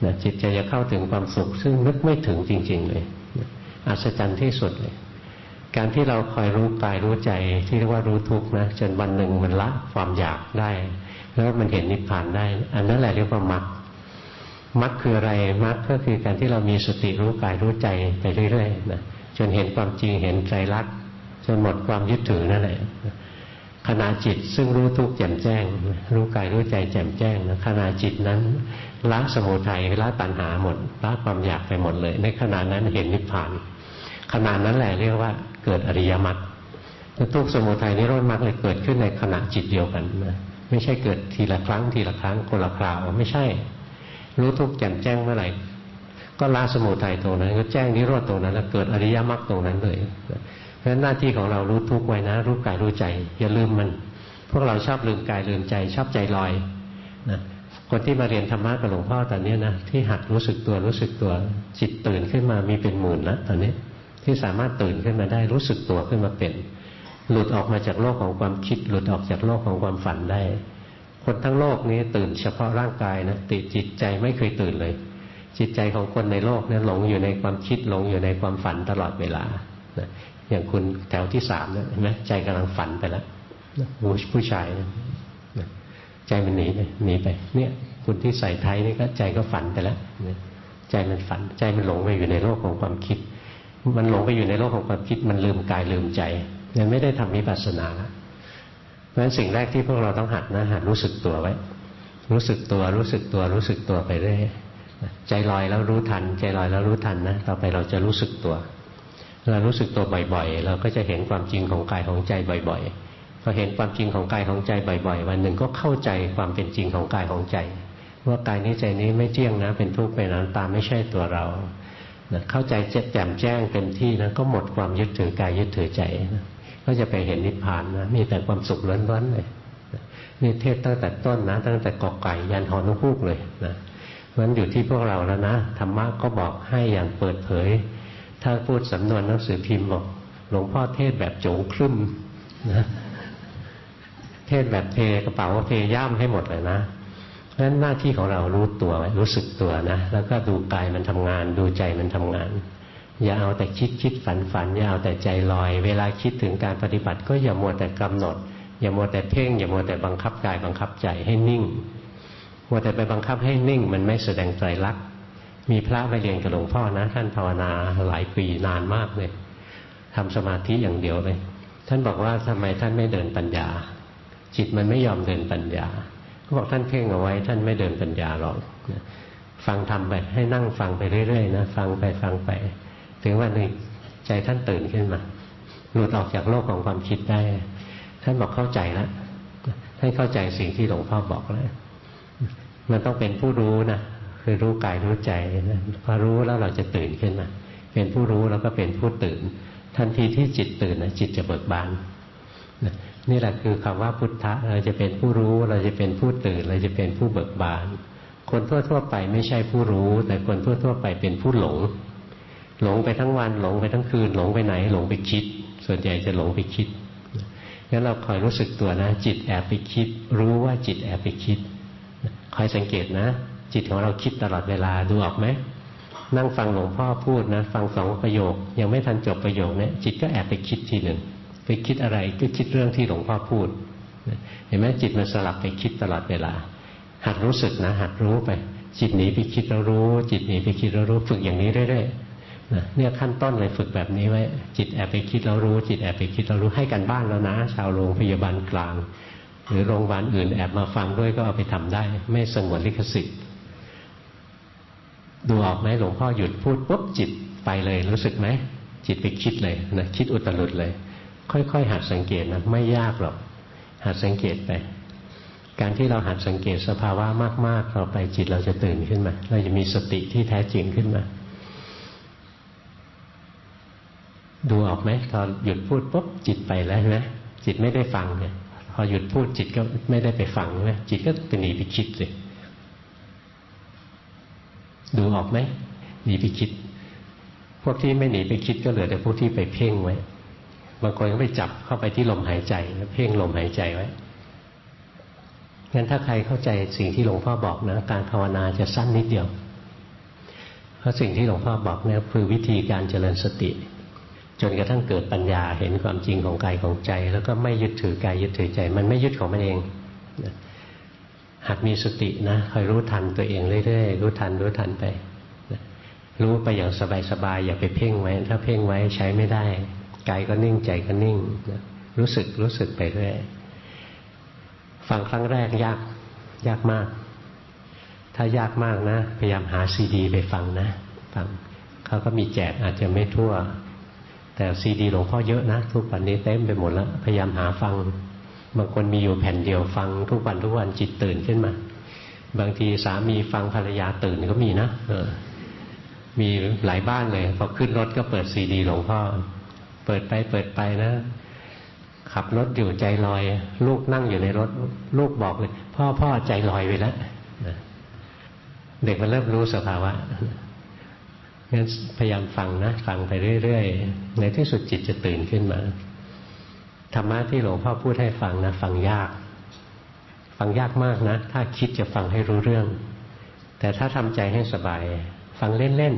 นะจิตใจจะเข้าถึงความสุข ซึ่งนึกไม่ถึงจริง ๆ เลยอัศจรรย์ที่สุดเลย การที่เราคอยรู้กายรู้ใจที่เรียกว่ารู้ทุกข์นะจนวันหนึ่งมันละความอยากได้ แล้วมันเห็นนิพพานได้ อันนั้นแหละเรียกว่ามรรค มรรคคืออะไรมรรคก็คือการที่เรามีสติรู้กายรู้ใจไปเรื่อยๆนะจนเห็นความจริงเห็นใจรักจนหมดความยึดถือนั่นแหละขณะจิตซึ่งรู้ทุกข์แจ่มแจ้ง รู้กายรู้ใจแจ่มแจ้งนะขณะจิตนั้นละสมุทัยละตัณหาหมดละความอยากไปหมดเลย ในขณะนั้นเห็นนิพพานขณะนั้นแหละเรียกว่าเกิดอริยมรรคทุกสมุทัยนิโรธมรรคเลยเกิดขึ้นในขณะจิตเดียวกันนะไม่ใช่เกิดทีละครั้งทีละครั้งคนละคราวไม่ใช่ รู้ทุกข์แจ่มแจ้งเมื่อไหร่ ก็ละสมุทัยตรงนั้น ก็แจ้งนิโรธตรงนั้น แล้วเกิดอริยมรรคตรงนั้นเลยเพราะฉะนั้นหน้าที่ของเรารู้ทุกข์ไว้นะ รู้กายรู้ใจ อย่าลืมมัน พวกเราชอบลืมกายลืมใจ ชอบใจลอยนะคนที่มาเรียนธรรมะกับหลวงพ่อตอนนี้นะที่หัดรู้สึกตัวรู้สึกตัว จิตตื่นขึ้นมามีเป็นหมื่นแล้วตอนนี้ที่สามารถตื่นขึ้นมาได้รู้สึกตัวขึ้นมาเป็น หลุดออกมาจากโลกของความคิด หลุดออกจากโลกของความฝันได้ คนทั้งโลกนี้ตื่นเฉพาะร่างกายนะติดจิตใจไม่เคยตื่นเลย จิตใจของคนในโลกนี่หลงอยู่ในความคิดหลงอยู่ในความฝันตลอดเวลาอย่างคุณแถวที่สามเนี่ยเห็นไหมใจกำลังฝันไปแล้วผู้ชายใจมันหนีไปหนีไป เนี่ยคุณที่ใส่ไทยนี่ก็ใจก็ฝันไปแล้วใจมันฝัน ใจมันหลงไปอยู่ในโลกของความคิด มันหลงไปอยู่ในโลกของความคิด มันลืมกายลืมใจมันไม่ได้ทำมิปัสสนาเพ ราะฉะนั้นสิ่งแรกที่พวกเราต้องหัดนะหัดรู้สึกตัวไว้ รู้สึกตัวรู้สึกตัวรู้สึกตัวไปเรื่อยใจลอยแล้วรู้ทัน ใจลอยแล้วรู้ทันนะต่อไปเราจะรู้สึกตัว เรารู้สึกตัวบ่อยๆ เราก็จะเห็นความจริงของกายของใจบ่อยๆพอเห็นความจริงของกายของใจบ่อยๆ วันหนึ่งก็เข้าใจความเป็นจริงของกายของใจ ว่ากายนี้ใจนี้ไม่เที่ยงนะ เป็นทุกข์เป็นอนัตตาไม่ใช่ตัวเราเข้าใจแจ่มแจ้งเต็มที่นะก็หมดความยึดถือกายยึดถือใจนะ ก็จะไปเห็นนิพพานนะมีแต่ความสุขล้วนๆเลยนี่เทศตั้งแต่ต้นนะ ตั้งแต่กอไก่ยันหอนุฮูกเลยนะเพราะฉะนั้นอยู่ที่พวกเราแล้วนะธรรมะก็บอกให้อย่างเปิดเผย ถ้าพูดสำนวนหนังสือพิมพ์บอกหลวงพ่อเทศแบบโจงครึ่มนะเทศแบบเทกระเป๋าเทย่ามให้หมดเลยนะเพราะนั้นหน้าที่ของเรารู้ตัวไว้รู้สึกตัวนะ แล้วก็ดูกายมันทำงาน ดูใจมันทำงาน อย่าเอาแต่คิดคิดฝันฝันอย่าเอาแต่ใจลอย เวลาคิดถึงการปฏิบัติก็อย่ามัวแต่กำหนด อย่ามัวแต่เพ่ง อย่ามัวแต่บังคับกายบังคับใจให้นิ่งมัวแต่ไปบังคับให้นิ่ง มันไม่แสดงใจรักมีพระไปเรียนกับหลวงพ่อนะ ท่านภาวนาหลายปีนานมากเลยทำสมาธิอย่างเดียวเลย ท่านบอกว่าทำไมท่านไม่เดินปัญญา จิตมันไม่ยอมเดินปัญญาเขาบอกท่านเพ่งเอาไว้ ท่านไม่เดินปัญญาหรอกฟังทำไปให้นั่งฟังไปเรื่อยๆนะฟังไปฟังไป ถึงวันหนึ่งใจท่านตื่นขึ้นมาหลุดออกจากโลกของความคิดได้ ท่านบอกเข้าใจแล้วท่านเข้าใจสิ่งที่หลวงพ่อบอกแล้วมันต้องเป็นผู้รู้นะคือรู้กายรู้ใจนะพอรู้แล้วเราจะตื่นขึ้นมาเป็นผู้รู้แล้วก็เป็นผู้ตื่น ทันทีที่จิตตื่นนะจิตจะเบิกบานนี่แหละคือคำว่าพุทธะเราจะเป็นผู้รู้ เราจะเป็นผู้ตื่น เราจะเป็นผู้เบิกบาน คนทั่ว ๆ ไปไม่ใช่ผู้รู้ แต่คนทั่ว ๆ ไปเป็นผู้หลง หลงไปทั้งวัน หลงไปทั้งคืน หลงไปไหน หลงไปคิด ส่วนใหญ่จะหลงไปคิดงั้นเราคอยรู้สึกตัวนะ จิตแอบไปคิด รู้ว่าจิตแอบไปคิดคอยสังเกตนะ จิตของเราคิดตลอดเวลาดูออกไหมนั่งฟังหลวงพ่อพูดนะ ฟังสองประโยค ยังไม่ทันจบประโยคนี้จิตก็แอบไปคิดทีหนึ่งไปคิดอะไรก็คิดเรื่องที่หลวงพ่อพูดเห็นไหมจิตมันสลับไปคิดตลอดเวลา หัดรู้สึกนะ หัดรู้ไป จิตหนีไปคิดเรารู้ จิตหนีไปคิดเรารู้ฝึกอย่างนี้เรื่อยๆ เนี่ยขั้นต้นเลยฝึกแบบนี้ไว้ จิตแอบไปคิดเรารู้ จิตแอบไปคิดเรารู้ให้กันบ้านแล้วนะ ชาวโรงพยาบาลกลาง หรือโรงพยาบาลอื่นแอบมาฟังด้วยก็เอาไปทำได้ ไม่สงวนลิขสิทธิ์ดูออกไหมหลวงพ่อหยุดพูดปุ๊บจิตไปเลยรู้สึกไหมจิตไปคิดเลยนะคิดอุตรุดเลย ค่อยๆ หัดสังเกตนะไม่ยากหรอก หัดสังเกตไป การที่เราหัดสังเกตสภาวะมากๆต่อไปจิตเราจะตื่นขึ้นมา เราจะมีสติที่แท้จริงขึ้นมา ดูออกไหมตอหยุดพูดปุ๊บจิตไปแล้วนะจิตไม่ได้ฟังเนี่ยพอหยุดพูดจิตก็ไม่ได้ไปฟังนะจิตก็ไปหนีไปคิดเลยดูออกไหมหนีไปคิด พวกที่ไม่หนีไปคิดก็เหลือแต่พวกที่ไปเพ่งไว้บางคนก็ไปจับเข้าไปที่ลมหายใจแล้วเพ่งลมหายใจไว้งั้นถ้าใครเข้าใจสิ่งที่หลวงพ่อบอกนะการภาวนาจะสั้นนิดเดียว เพราะสิ่งที่หลวงพ่อบอกเนี่ยคือวิธีการเจริญสติ จนกระทั่งเกิดปัญญาเห็นความจริงของกายของใจ แล้วก็ไม่ยึดถือกายยึดถือใจ มันไม่ยึดของมันเองหัดมีสตินะคอยรู้ทันตัวเองเรื่อยๆรู้ทันรู้ทันไปรู้ไปอย่างสบายๆอย่าไปเพ่งไว้ ถ้าเพ่งไว้ใช้ไม่ได้กายก็นิ่งใจก็นิ่งรู้สึกรู้สึกไปเรื่อยฟังครั้งแรกยากยากมาก ถ้ายากมากนะ พยายามหาซีดี ไปฟังนะฟังเขาก็มีแจกอาจจะไม่ทั่ว แต่ซีดีหลวงพ่อเยอะนะทุกวันนี้เต็มไปหมดแล้วพยายามหาฟัง บางคนมีอยู่แผ่นเดียวฟัง ทุกวันทุกวันจิตตื่นขึ้นมา บางทีสามีฟังภรรยาตื่นก็มีนะเออ มีหลายบ้านเลยพอขึ้นรถก็เปิดซีดีหลวงพ่อเปิดไปเปิดไปนะขับรถอยู่ใจลอย ลูกนั่งอยู่ในรถ ลูกบอกเลย พ่อพ่อใจลอยไปแล้วเด็กมันเริ่มรู้สภาวะ งั้นพยายามฟังนะฟังไปเรื่อยๆ ในที่สุดจิตจะตื่นขึ้นมา ธรรมะที่หลวงพ่อพูดให้ฟังนะ ฟังยาก ฟังยากมากนะ ถ้าคิดจะฟังให้รู้เรื่อง แต่ถ้าทำใจให้สบาย ฟังเล่น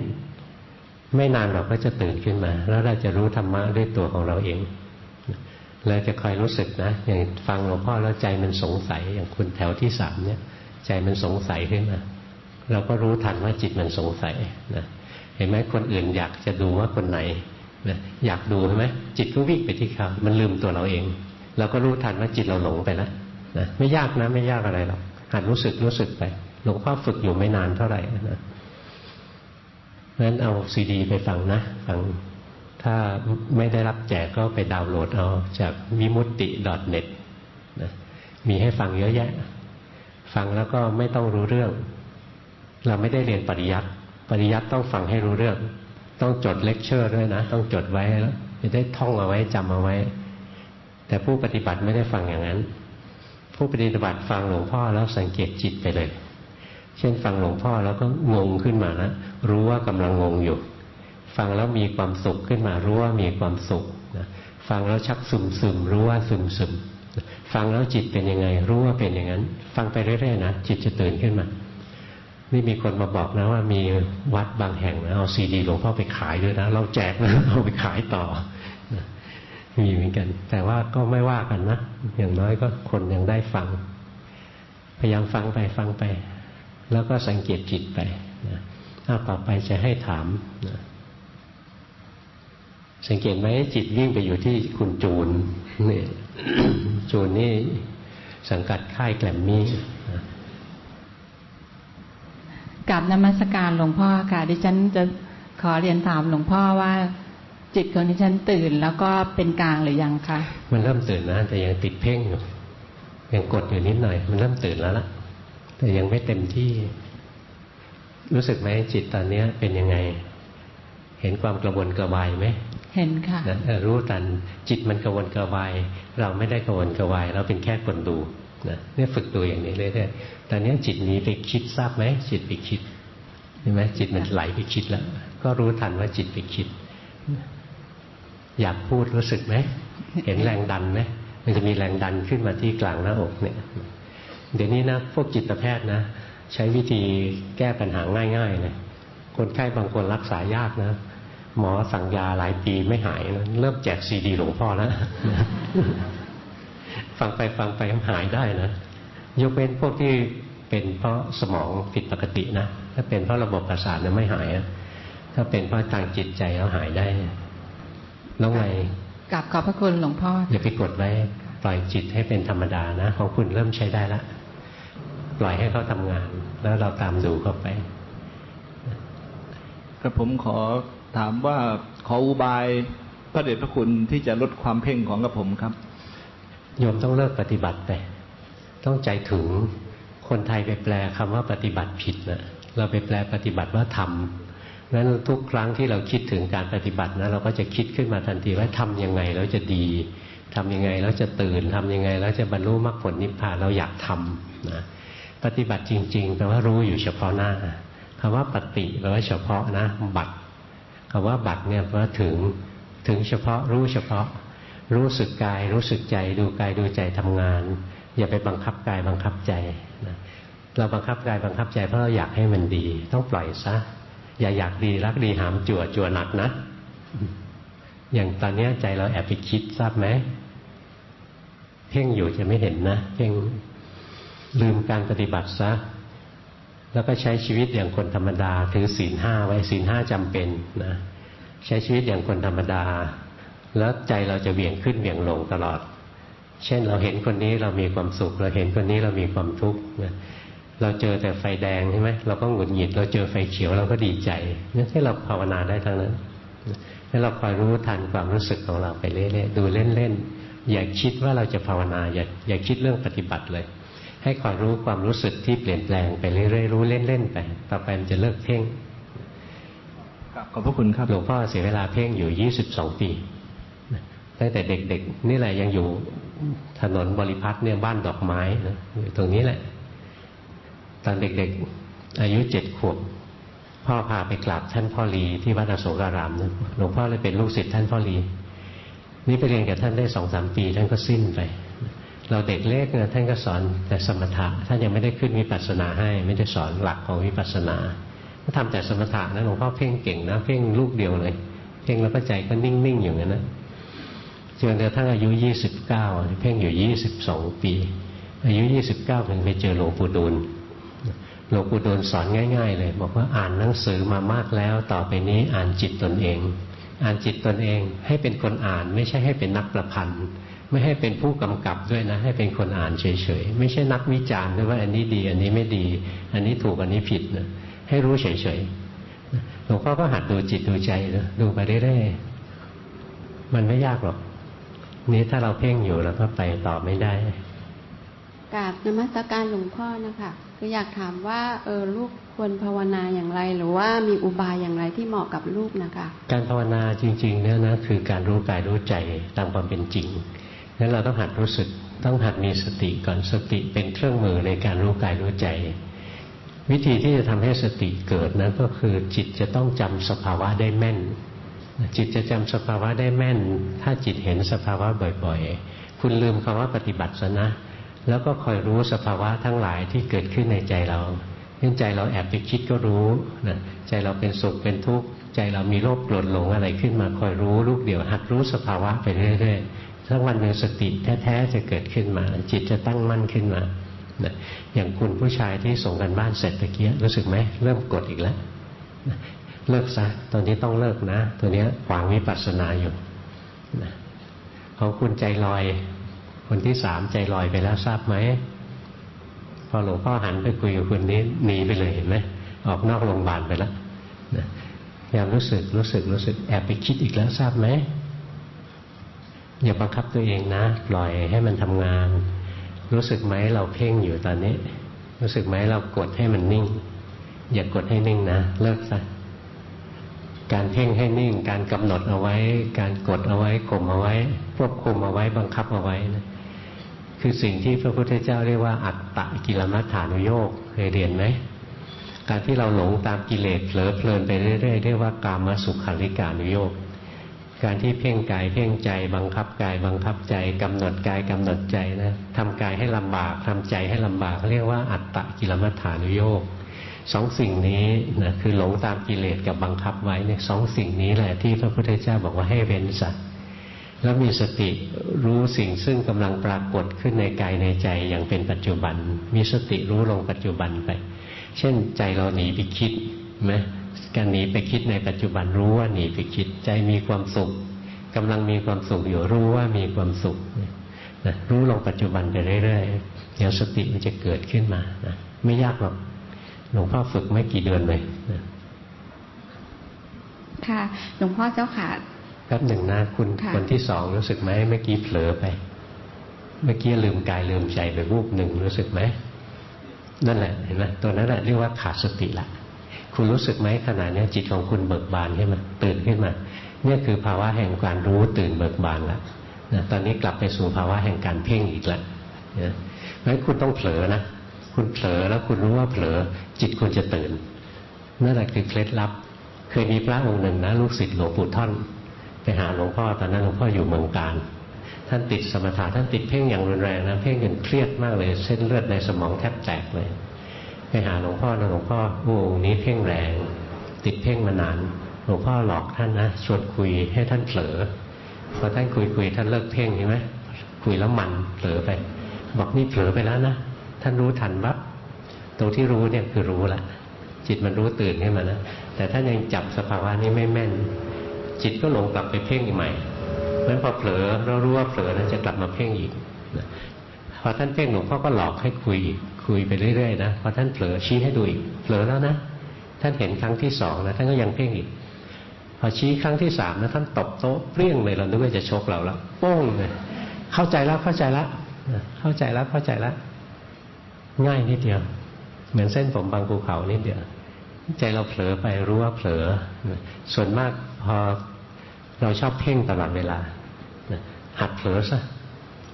ๆ ไม่นานเราก็จะตื่นขึ้นมา แล้วเราจะรู้ธรรมะด้วยตัวของเราเองเราจะคอยรู้สึกนะ อย่างฟังหลวงพ่อแล้วใจมันสงสัย อย่างคุณแถวที่สามเนี่ย ใจมันสงสัยขึ้นมา เราก็รู้ทันว่าจิตมันสงสัยนะ เห็นไหมคนอื่นอยากจะดูว่าคนไหนนะอยากดูใช่ไหมจิตก็วิ่งไปที่เขามันลืมตัวเราเองเราก็รู้ทันว่าจิตเราหลงไปแล้วนะไม่ยากนะ ไม่ยากอะไรหรอกหัดรู้สึกรู้สึกไปหลวงพ่อฝึกอยู่ไม่นานเท่าไหร่นะเพราะฉะนั้นเอาซีดี ไปฟังนะฟังถ้าไม่ได้รับแจกก็ไปดาวน์โหลดเอาจากวิมุตติ .net นะมีให้ฟังเยอะแยะ ฟังแล้วก็ไม่ต้องรู้เรื่อง เราไม่ได้เรียนปริยัติ ปริยัติต้องฟังให้รู้เรื่อง ต้องจดเลคเชอร์ด้วยนะ ต้องจดไว้แล้วจะได้ท่องเอาไว้จำเอาไว้ แต่ผู้ปฏิบัติไม่ได้ฟังอย่างนั้น ผู้ปฏิบัติฟังหลวงพ่อแล้วสังเกตจิตไปเลย เช่นฟังหลวงพ่อแล้วก็งงขึ้นมานะรู้ว่ากำลังงงอยู่ ฟังแล้วมีความสุขขึ้นมา รู้ว่ามีความสุขนะฟังแล้วชักซึมซึมรู้ว่าซึมซึมฟังแล้วจิตเป็นยังไง รู้ว่าเป็นอย่างนั้น ฟังไปเรื่อยๆนะจิตจะตื่นขึ้นมา นี่มีคนมาบอกนะว่ามีวัดบางแห่งนะเอาซีดีหลวงพ่อไปขายด้วยนะ เราแจกนะเอาไปขายต่อมีเหมือนกัน แต่ว่าก็ไม่ว่ากันนะ อย่างน้อยก็คนยังได้ฟัง พยายามฟังไปฟังไป แล้วก็สังเกตจิตไปนะถ้าต่อไปจะให้ถามนะสังเกตไหมจิตวิ่งไปอยู่ที่คุณจูนนี่จูนนี่สังกัดค่ายแกลมมี่ กับนมัสการหลวงพ่อค่ะ ดิฉันจะขอเรียนถามหลวงพ่อว่า จิตของดิฉันตื่นแล้วก็เป็นกลางหรือยังคะมันเริ่มตื่นนะแต่ยังติดเพ่งอยู่ยังกดอยู่นิดหน่อย มันเริ่มตื่นแล้วล่ะ แต่ยังไม่เต็มที่ รู้สึกไหมจิตตอนนี้เป็นยังไง เห็นความกระวนกระวายไหมเห็นค่ะนะรู้ทันจิตมันกระวนกระวาย เราไม่ได้กระวนกระวาย เราเป็นแค่คนดู นะเนี่ยฝึกตัวอย่างนี้เรื่อยๆตอนนี้จิตนี้ไปคิดทราบไหมจิตไปคิดเห็นไหมจิตมันไหลไปคิดแล้ว ก็รู้ทันว่าจิตไปคิด อยากพูดรู้สึกไหมเห็นแรงดันไหมมันจะมีแรงดันขึ้นมาที่กลางหน้าอกเนี่ย เดี๋ยวนี้นะพวกจิตแพทย์นะใช้วิธีแก้ปัญหาง่ายๆเลยคนไข้บางคนรักษายากนะหมอสั่งยาหลายปีไม่หายนะเริ่มแจกซีดีหลวงพ่อแล้ว ฟังไปฟังไปหายได้นะยกเว้นพวกที่เป็นเพราะสมองผิดปกตินะถ้าเป็นเพราะระบบประสาทเนี่ยไม่หายถ้าเป็นเพราะทางจิตใจแล้วหายได้แล้วไงกลับขอบพระคุณหลวงพ่ออย่าไปกดไว้ปล่อยจิตให้เป็นธรรมดานะของคุณเริ่มใช้ได้ละปล่อยให้เขาทำงาน แล้วเราตามดูเข้าไปกระผมขอถามว่าขออุบายพระเดชพระคุณที่จะลดความเพ่งของกระผมครับ โยมต้องเลิกปฏิบัติไป ต้องใจถึงคนไทยไปแปลคำว่าปฏิบัติผิดนะเราไปแปลปฏิบัติว่าทำนั้นทุกครั้งที่เราคิดถึงการปฏิบัตินะเราก็จะคิดขึ้นมาทันทีว่าทำยังไงแล้วจะดีทำยังไงแล้วจะตื่นทำยังไงแล้วจะบรรลุมรรคผลนิพพานเราอยากทำนะปฏิบัติจริงๆแปลว่ารู้อยู่เฉพาะหน้าคำว่าปฏิแปลว่าเฉพาะนะ บัตรคำว่าบัตรเนี่ยแปลว่าถึงถึงเฉพาะรู้เฉพาะ รู้สึกกาย รู้สึกใจ ดูกายดูใจทำงาน อย่าไปบังคับกายบังคับใจนะเราบังคับกายบังคับใจเพราะเราอยากให้มันดี ต้องปล่อยซะ อย่าอยากดีรักดีหามจั่วจั่วหนักนะ อย่างตอนนี้ใจเราแอบไปคิดทราบไหมเพ่งอยู่จะไม่เห็นนะเพ่งลืมการปฏิบัติซะแล้วก็ใช้ชีวิตอย่างคนธรรมดา ถือศีลห้าไว้ศีลห้าจำเป็นนะใช้ชีวิตอย่างคนธรรมดา แล้วใจเราจะเบี่ยงขึ้นเบี่ยงลงตลอด เช่นเราเห็นคนนี้เรามีความสุข เราเห็นคนนี้เรามีความทุกข์นะเราเจอแต่ไฟแดงใช่ไหมเราก็หงุดหงิด เราเจอไฟเขียวเราก็ดีใจนี่ที่เราภาวนาได้ทั้งนั้นให้เราคอยรู้ทันความรู้สึกของเราไปเรื่อยๆดูเล่นๆอย่าคิดว่าเราจะภาวนาอย่าอย่าคิดเรื่องปฏิบัติเลย ให้คอยรู้ความรู้สึกที่เปลี่ยนแปลงไปเรื่อยๆรู้เล่นๆไปต่อไปมันจะเลิกเพ่งขอบพระคุณครับหลวงพ่อเสียเวลาเพ่งอยู่ยี่สิบสองปี ตั้งแต่เด็กๆนี่แหละยังอยู่ถนนบริพัตรเนี่ยบ้านดอกไม้นะอยู่ตรงนี้แหละ ตอนเด็กๆ อายุเจ็ดขวบพ่อพาไปกราบท่านพ่อรีที่วัดอโศการามนะหลวงพ่อเลยเป็นลูกศิษย์ท่านพ่อรีนี่ไปเรียนกับท่านได้สองสามปี ท่านก็สิ้นไป เราเด็กเล็กนะท่านก็สอนแต่สมถะท่านยังไม่ได้ขึ้นวิปัสสนาให้ ไม่ได้สอนหลักของวิปัสสนาก็ทำแต่สมถะนะหลวงพ่อเพ่งเก่งนะเพ่งลูกเดียวเลย เพ่งแล้วก็ใจก็นิ่งๆอยู่งั้นนะ จนกระทั่งอายุยี่สิบเก้าเพ่งอยู่ยี่สิบสองปี อายุยี่สิบเก้าถึงไปเจอหลวงปู่ดูลหลวงปู่ดูลสอนง่าย ๆ เลย บอกว่าอ่านหนังสือมามากแล้ว ต่อไปนี้อ่านจิตตนเอง อ่านจิตตนเอง ให้เป็นคนอ่านไม่ใช่ให้เป็นนักประพันธ์ไม่ให้เป็นผู้กำกับด้วยนะ ให้เป็นคนอ่านเฉยๆ ไม่ใช่นักวิจารณ์ด้วยว่าอันนี้ดี อันนี้ไม่ดี อันนี้ถูกอันนี้ผิดนะให้รู้เฉยๆหลวงพ่อก็หัดดูจิตดูใจนะดูไปเรื่อยๆมันไม่ยากหรอก นี้ถ้าเราเพ่งอยู่แล้วก็ไปต่อไม่ได้กราบนมัสการหลวงพ่อนะคะคืออยากถามว่าเออลูกควรภาวนาอย่างไร หรือว่ามีอุบายอย่างไรที่เหมาะกับลูกนะคะ การภาวนาจริงๆเนี่ยนะคือการรู้กายรู้ใจตามความเป็นจริงนั้นเราต้องหัดรู้สึกต้องหัดมีสติก่อนสติเป็นเครื่องมือในการรู้กายรู้ใจ วิธีที่จะทำให้สติเกิดนั้นก็คือจิตจะต้องจำสภาวะได้แม่น จิตจะจำสภาวะได้แม่น ถ้าจิตเห็นสภาวะบ่อยๆ คุณลืมคำว่าปฏิบัติซะนะ แล้วก็คอยรู้สภาวะทั้งหลายที่เกิดขึ้นในใจเราเนื่อใจเราแอบไปคิดก็รู้นะใจเราเป็นสุขเป็นทุกข์ใจเรามีโลภโกรธหลงอะไรขึ้นมาคอยรู้ลูกเดียวหัดรู้สภาวะไปเรื่อยๆสักวันหนึ่งสติแท้ๆจะเกิดขึ้นมา จิตจะตั้งมั่นขึ้นมานะอย่างคุณผู้ชายที่ส่งกันบ้านเสร็จตะเกียรู้สึกไหมเริ่มกดอีกแล้ว เลิกซะตอนนี้ต้องเลิกนะ ตัวนี้ขวางวิปัสสนาอยู่นะของคุณใจลอย คนที่สามใจลอยไปแล้วทราบไหมพอหลวงพ่อหันไปคุยกับคนนี้หนีไปเลยเห็นไหมออกนอกโรงพยาบาลไปแล้วนะยามรู้สึกรู้สึกรู้สึกแอบไปคิดอีกแล้วทราบไหมอย่าบังคับตัวเองนะปล่อยให้มันทำงาน รู้สึกไหมเราเพ่งอยู่ตอนนี้ รู้สึกไหมเรากดให้มันนิ่ง อย่ากดให้นิ่งนะ เลิกซะ การเพ่งให้นิ่ง การกำหนดเอาไว้ การกดเอาไว้ข่มเอาไว้ควบคุมเอาไว้บังคับเอาไว้นะคือสิ่งที่พระพุทธเจ้าเรียกว่าอัตตะกิลมัฏฐานุโยกเคยเรียนไหมการที่เราหลงตามกิเลสเผลอเพลินไปเรื่อยๆเรียกว่ากามสุขาริการุโยกการที่เพ่งกายเพ่งใจบังคับกายบังคับใจกำหนดกายกำหนดใจนะทำกายให้ลำบากทำใจให้ลำบากเรียกว่าอัตตะกิลมัฏฐานุโยก สองสิ่งนี้นะคือหลงตามกิเลสกับบังคับไว้เนี่ยสองสิ่งนี้แหละที่พระพุทธเจ้าบอกว่าให้เว้นสัตว์แล้วมีสติรู้สิ่งซึ่งกำลังปรากฏขึ้นในกายในใจอย่างเป็นปัจจุบัน มีสติรู้ลงปัจจุบันไป เช่นใจเราหนีไปคิดไหมการหนีไปคิดในปัจจุบันรู้ว่าหนีไปคิด ใจมีความสุขกำลังมีความสุขอยู่รู้ว่ามีความสุขนะรู้ลงปัจจุบันไปเรื่อยๆเดี๋ยวสติมันจะเกิดขึ้นมานะไม่ยากหรอก หลวงพ่อฝึกไม่กี่เดือนเลยนะค่ะหลวงพ่อเจ้าค่ะแป๊บหนึ่งนะคุณคนที่สองรู้สึกไหมเมื่อกี้เผลอไป เมื่อกี้ลืมกายลืมใจไปรูปหนึ่งรู้สึกไหมนั่นแหละเห็นไหมตัวนั้นแหละเรียกว่าขาดสติละคุณรู้สึกไหมขณะนี้จิตของคุณเบิกบานขึ้นมาตื่นขึ้นมาเนี่ยคือภาวะแห่งการรู้ตื่นเบิกบานแล้วนะตอนนี้กลับไปสู่ภาวะแห่งการเพ่งอีกแล้วนะเพราะฉะนั้นคุณต้องเผลอนะ คุณเผลอแล้วคุณรู้ว่าเผลอ จิตคุณจะตื่นนั่นแหละคือเคล็ดลับ เคยมีพระองค์หนึ่งนะลูกศิษย์หลวงปู่ท่านไปหาหลวงพ่อตอนนั้นหลวงพ่ออยู่เมืองการท่านติดสมถะท่านติดเพ่งอย่างรุนแรงนะเพ่งจนเครียดมากเลย เส้นเลือดในสมองแทบแตกเลยไปหาหลวงพ่อนะหลวงพ่อโอ้องนี้เพ่งแรง ติดเพ่งมานานหลวงพ่อหลอกท่านนะชวนคุยให้ท่านเผลอพอท่านคุยคุยท่านเลิกเพ่งเห็นไหมคุยแล้วมันเผลอไป บอกนี่เผลอไปแล้วนะ ท่านรู้ทันบับตรงที่รู้เนี่ยคือรู้ละจิตมันรู้ตื่นขึ้นมานะแต่ถ้านยังจับสภาวะนี้ไม่แม่น จิตก็หลงกลับไปเพ่งอีกใหม่เพราะฉะนั้นพอเผลอเรารู้ว่าเผลอนะจะกลับมาเพ่งอีกพอท่านเพ่งหลวงพ่อก็หลอกให้คุยคุยไปเรื่อยๆนะพอท่านเผลอชี้ให้ดูอีกเผลอแล้วนะท่านเห็นครั้งที่สองนะท่านก็ยังเพ่งอีกพอชี้ครั้งที่สามนะท่านตบโต๊ะเปรี้ยงเลยเรานึกว่าจะชกเราแล้วโป้งเลยเข้าใจแล้วเข้าใจแล้วเข้าใจแล้วเข้าใจแล้ว ง่ายนิดเดียว เหมือนเส้นผมบางภูเขานิดเดียวใจเราเผลอไปรู้ว่าเผลอ ส่วนมากพอเราชอบเพ่งตลอดเวลาหัดเผลอซะ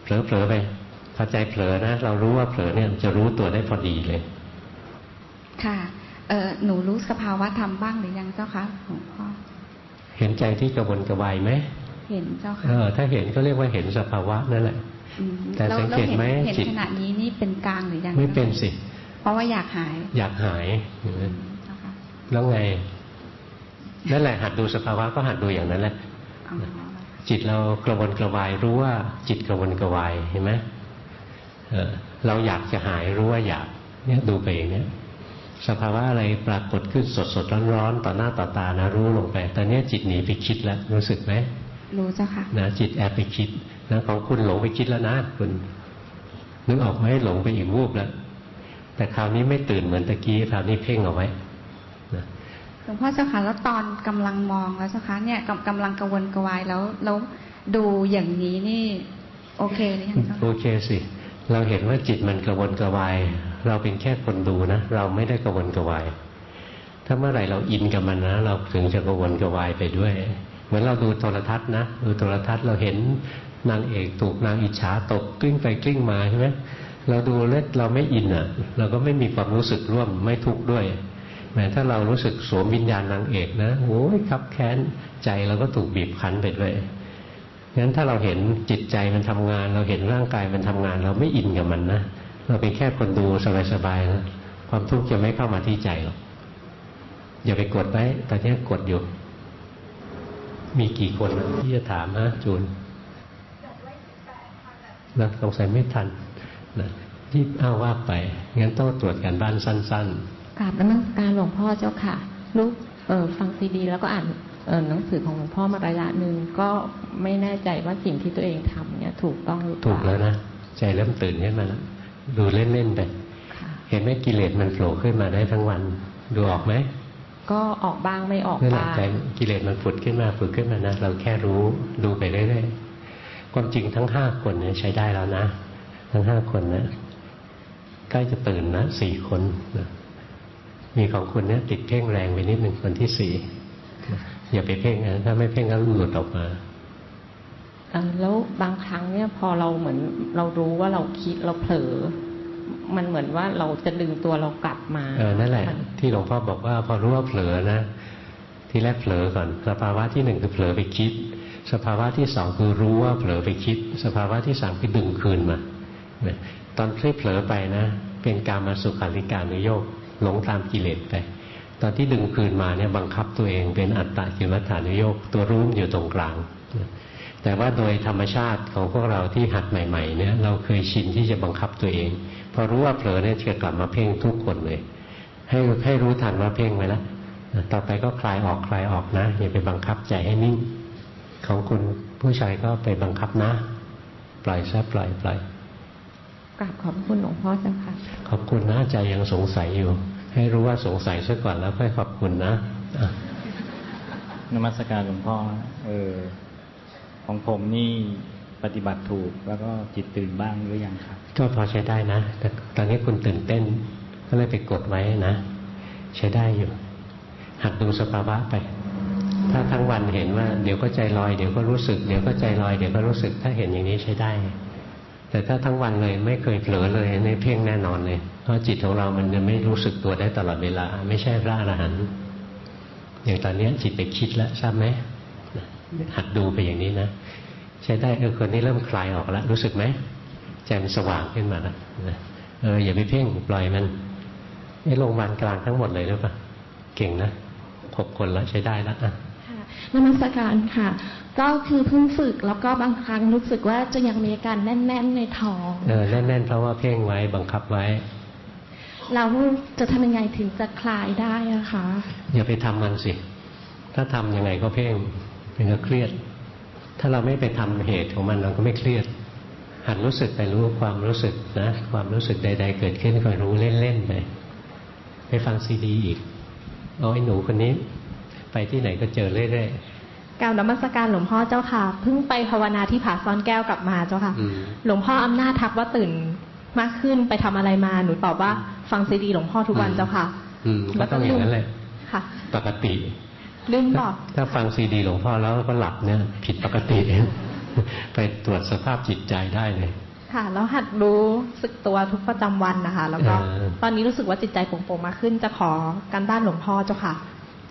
เผลอเผลอไปพอใจเผลอนะ เรารู้ว่าเผลอเนี่ยจะรู้ตัวได้พอดีเลย ค่ะเออหนูรู้สภาวะธรรมบ้างหรือยังเจ้าคะหลวงพ่อเห็นใจที่กระวนกระวายไหมเห็นเจ้าค่ะเออถ้าเห็นก็เรียกว่าเห็นสภาวะนั่นแหละ แต่สังเกตไหมจิตขณะนี้นี่เป็นกลางหรือยังไม่เป็นสิ เพราะว่าอยากหาย อยากหายแล้วไงนั่นแหละหัดดูสภาวะก็หัดดูอย่างนั้นแหละจิตเรากระวนกระวายรู้ว่า จิตกระวนกระวายเห็นไหมเราอยากจะหายรู้ว่าอยาก เนี่ยดูไปอย่างนี้สภาวะอะไรปรากฏขึ้นสดสดร้อนร้อนต่อหน้าต่อตานะรู้ลงไปตอนนี้จิตหนีไปคิดแล้วรู้สึกไหม รู้เจ้าค่ะนะจิตแอบไปคิดนะของคุณหลงไปคิดแล้วนะคุณนึกออกไหมหลงไปอีกวูบแล้วแต่คราวนี้ไม่ตื่นเหมือนตะกี้คราวนี้เพ่งเอาไว้นะหลวงพ่อเจ้าค่ะแล้วตอนกำลังมองแล้วเจ้าค่ะเนี่ยกำกำลังกระวนกระวายแล้วแล้วดูอย่างนี้นี่ โอเคหรือยังเจ้าโอค่ะเคสิเราเห็นว่าจิตมันกระวนกระวาย เราเป็นแค่คนดูนะเราไม่ได้กระวนกระวาย ถ้าเมื่อไหร่เราอินกับมันนะ เราถึงจะกระวนกระวายไปด้วย เหมือนเราดูโทรทัศน์นะดูโทรทัศน์เราเห็นนางเอกถูกนางอิจฉาตกกลิ้งไปกลิ้งมาใช่ไหมเราดูแล้วเราไม่อินอะ เราก็ไม่มีความรู้สึกร่วมไม่ทุกข์ด้วยแม้ถ้าเรารู้สึกสวมวิญญาณนางเอกนะโอ้ยครับแค้นใจเราก็ถูกบีบคั้นไปด้วยงั้นถ้าเราเห็นจิตใจมันทำงาน เราเห็นร่างกายมันทำงาน เราไม่อินกับมันนะเราเป็นแค่คนดูสบายๆนะความทุกข์จะไม่เข้ามาที่ใจหรอกอย่าไปกดไว้ตอนนี้กดอยู่ มีกี่คนนะที่จะถามฮะจูนนะสงสัยไม่ทันนะที่อ้าวว่าไป งั้นต้องตรวจการบ้านสั้นกราบนมัสการหลวงพ่อเจ้าค่ะ ลูกเออฟังซีดี แล้วก็อ่านเออหนังสือของหลวงพ่อมาระยะหนึ่งก็ไม่แน่ใจว่าสิ่งที่ตัวเองทำเนี่ยถูกต้องหรือๆเปถูกล่าแล้วนะใจเริ่มตื่นขึ้นมาแล้วดูเล่นๆไปค่ะเห็นไหมกิเลสมันโผล่ขึ้นมาได้ทั้งวัน ดูออกไหม ก็ออกบ้างไม่ออกนั่นแหละบ้างใจกิเลสมันผุดขึ้นมาผุดขึ้นมานะเราแค่รู้ดูไปเรื่อยๆความจริงทั้งห้าคนเนี่ยใช้ได้แล้วนะ ทั้งห้าคนนะใกล้จะตื่นนะสี่คนนะมีของคุณเนี่ยติดเพ่งแรงไปนิดหนึ่งคนที่สี่อย่าไปเพ่งนะถ้าไม่เพ่งก็หลุดออกมาเออแล้วบางครั้งเนี่ยพอเราเหมือนเรารู้ว่าเราคิดเราเผลอ มันเหมือนว่าเราจะดึงตัวเรากลับมาเออนั่นแหละ ที่หลวงพ่อบอกว่าพอรู้ว่าเผลอนะ ที่แรกเผลอก่อน สภาวะที่หนึ่งคือเผลอไปคิด สภาวะที่สองคือรู้ว่าเผลอไปคิด สภาวะที่สามคือดึงคืนมาตอนที่เผลอไปนะ เป็นการมาสุขาริการนุโยกหลงตามกิเลสไปตอนที่ดึงคืนมาเนี่ยบังคับตัวเองเป็นอัตตากิมัฏฐานุโยกตัวรู้อยู่ตรงกลาง แต่ว่าโดยธรรมชาติของพวกเราที่หัดใหม่ๆเนี่ยเราเคยชินที่จะบังคับตัวเอง พอรู้ว่าเผลอเนี่ยจะกลับมาเพ่งทุกคนเลย ให้ให้รู้ทันว่าเพ่งไว้แล้วต่อไปก็คลายออกคลายออกนะอย่าไปบังคับใจให้นิ่ง ของคุณผู้ชายก็ไปบังคับนะ ปล่อยซะปล่อยปล่อยกราบขอบพระคุณหลวงพ่อเจ้าค่ะ ขอบคุณนะใจยังสงสัยอยู่ ให้รู้ว่าสงสัยซะก่อนแล้วค่อยขอบคุณนะอะนมัสการหลวงพ่อเออ ของผมนี่ปฏิบัติถูกแล้วก็จิตตื่นบ้างหรือยังครับก็พอใช้ได้นะ แต่ตอนนี้คุณตื่นเต้น ก็เลยไปกดไว้นะ ใช้ได้อยู่ หัดดูสภาวะไป ถ้าทั้งวันเห็นว่าเดี๋ยวก็ใจลอยเดี๋ยวก็รู้สึกเดี๋ยวก็ใจลอยเดี๋ยวก็รู้สึก ถ้าเห็นอย่างนี้ใช้ได้ แต่ถ้าทั้งวันเลยไม่เคยเผลอเลยในเพ่งแน่นอนเลย เพราะจิตของเรามันจะไม่รู้สึกตัวได้ตลอดเวลา ไม่ใช่พระอรหันต์อย่างตอนนี้จิตไปคิดแล้วทราบไหม หัดดูไปอย่างนี้นะใช้ได้เออคนนี้เริ่มคลายออกแล้วรู้สึกไหมใจมันสว่างขึ้นมาแล้วนะเอออย่าไปเพ่งปล่อยมันไอ้โรงพยาบาลกลางทั้งหมดเลยหรือเปล่าเก่งนะหกคนแล้วใช้ได้แล้วอะค่ะนมัสการค่ะ ก็คือเพิ่งฝึกแล้วก็บางครั้งรู้สึกว่าจะยังมีอาการแน่น ๆ ในท้องเออแน่น ๆ เพราะว่าเพ่งไว้บังคับไว้ เราจะทำยังไงถึงจะคลายได้อะคะอย่าไปทำมันสิ ถ้าทำยังไงก็เพ่ง มันก็เครียด ถ้าเราไม่ไปทำเหตุของมันเราก็ไม่เครียด หัดรู้สึกไปรู้ความรู้สึกนะ ความรู้สึกใด ๆ เกิดขึ้นคอยรู้เล่นๆไปไปฟังซีดีอีกเอาไอ้หนูคนนี้ ไปที่ไหนก็เจอเรื่อยกล่าวนมัสการหลวงพ่อเจ้าค่ะ เพิ่งไปภาวนาที่ผาซ่อนแก้วกลับมาเจ้าค่ะอืมหลวงพ่ออำนาจทักว่าตื่นมากขึ้นไปทำอะไรมาหนูตอบว่า ฟังซีดีหลวงพ่อทุกวันเจ้าค่ะอืมก็ต้องอย่างนั้นแหละค่ะ ปกติ ลืมบถ้าอก ถ้าฟังซีดีหลวงพ่อแล้วก็หลับเนี่ย ผิดปกติไปตรวจสภาพจิตใจได้เลย ค่ะ แล้วหัดรู้สึกตัวทุกประจำวันนะคะ แล้วก็เออตอนนี้รู้สึกว่าจิตใจโปร่งๆมากขึ้นจะขอการบ้านหลวงพ่อเจ้าค่ะ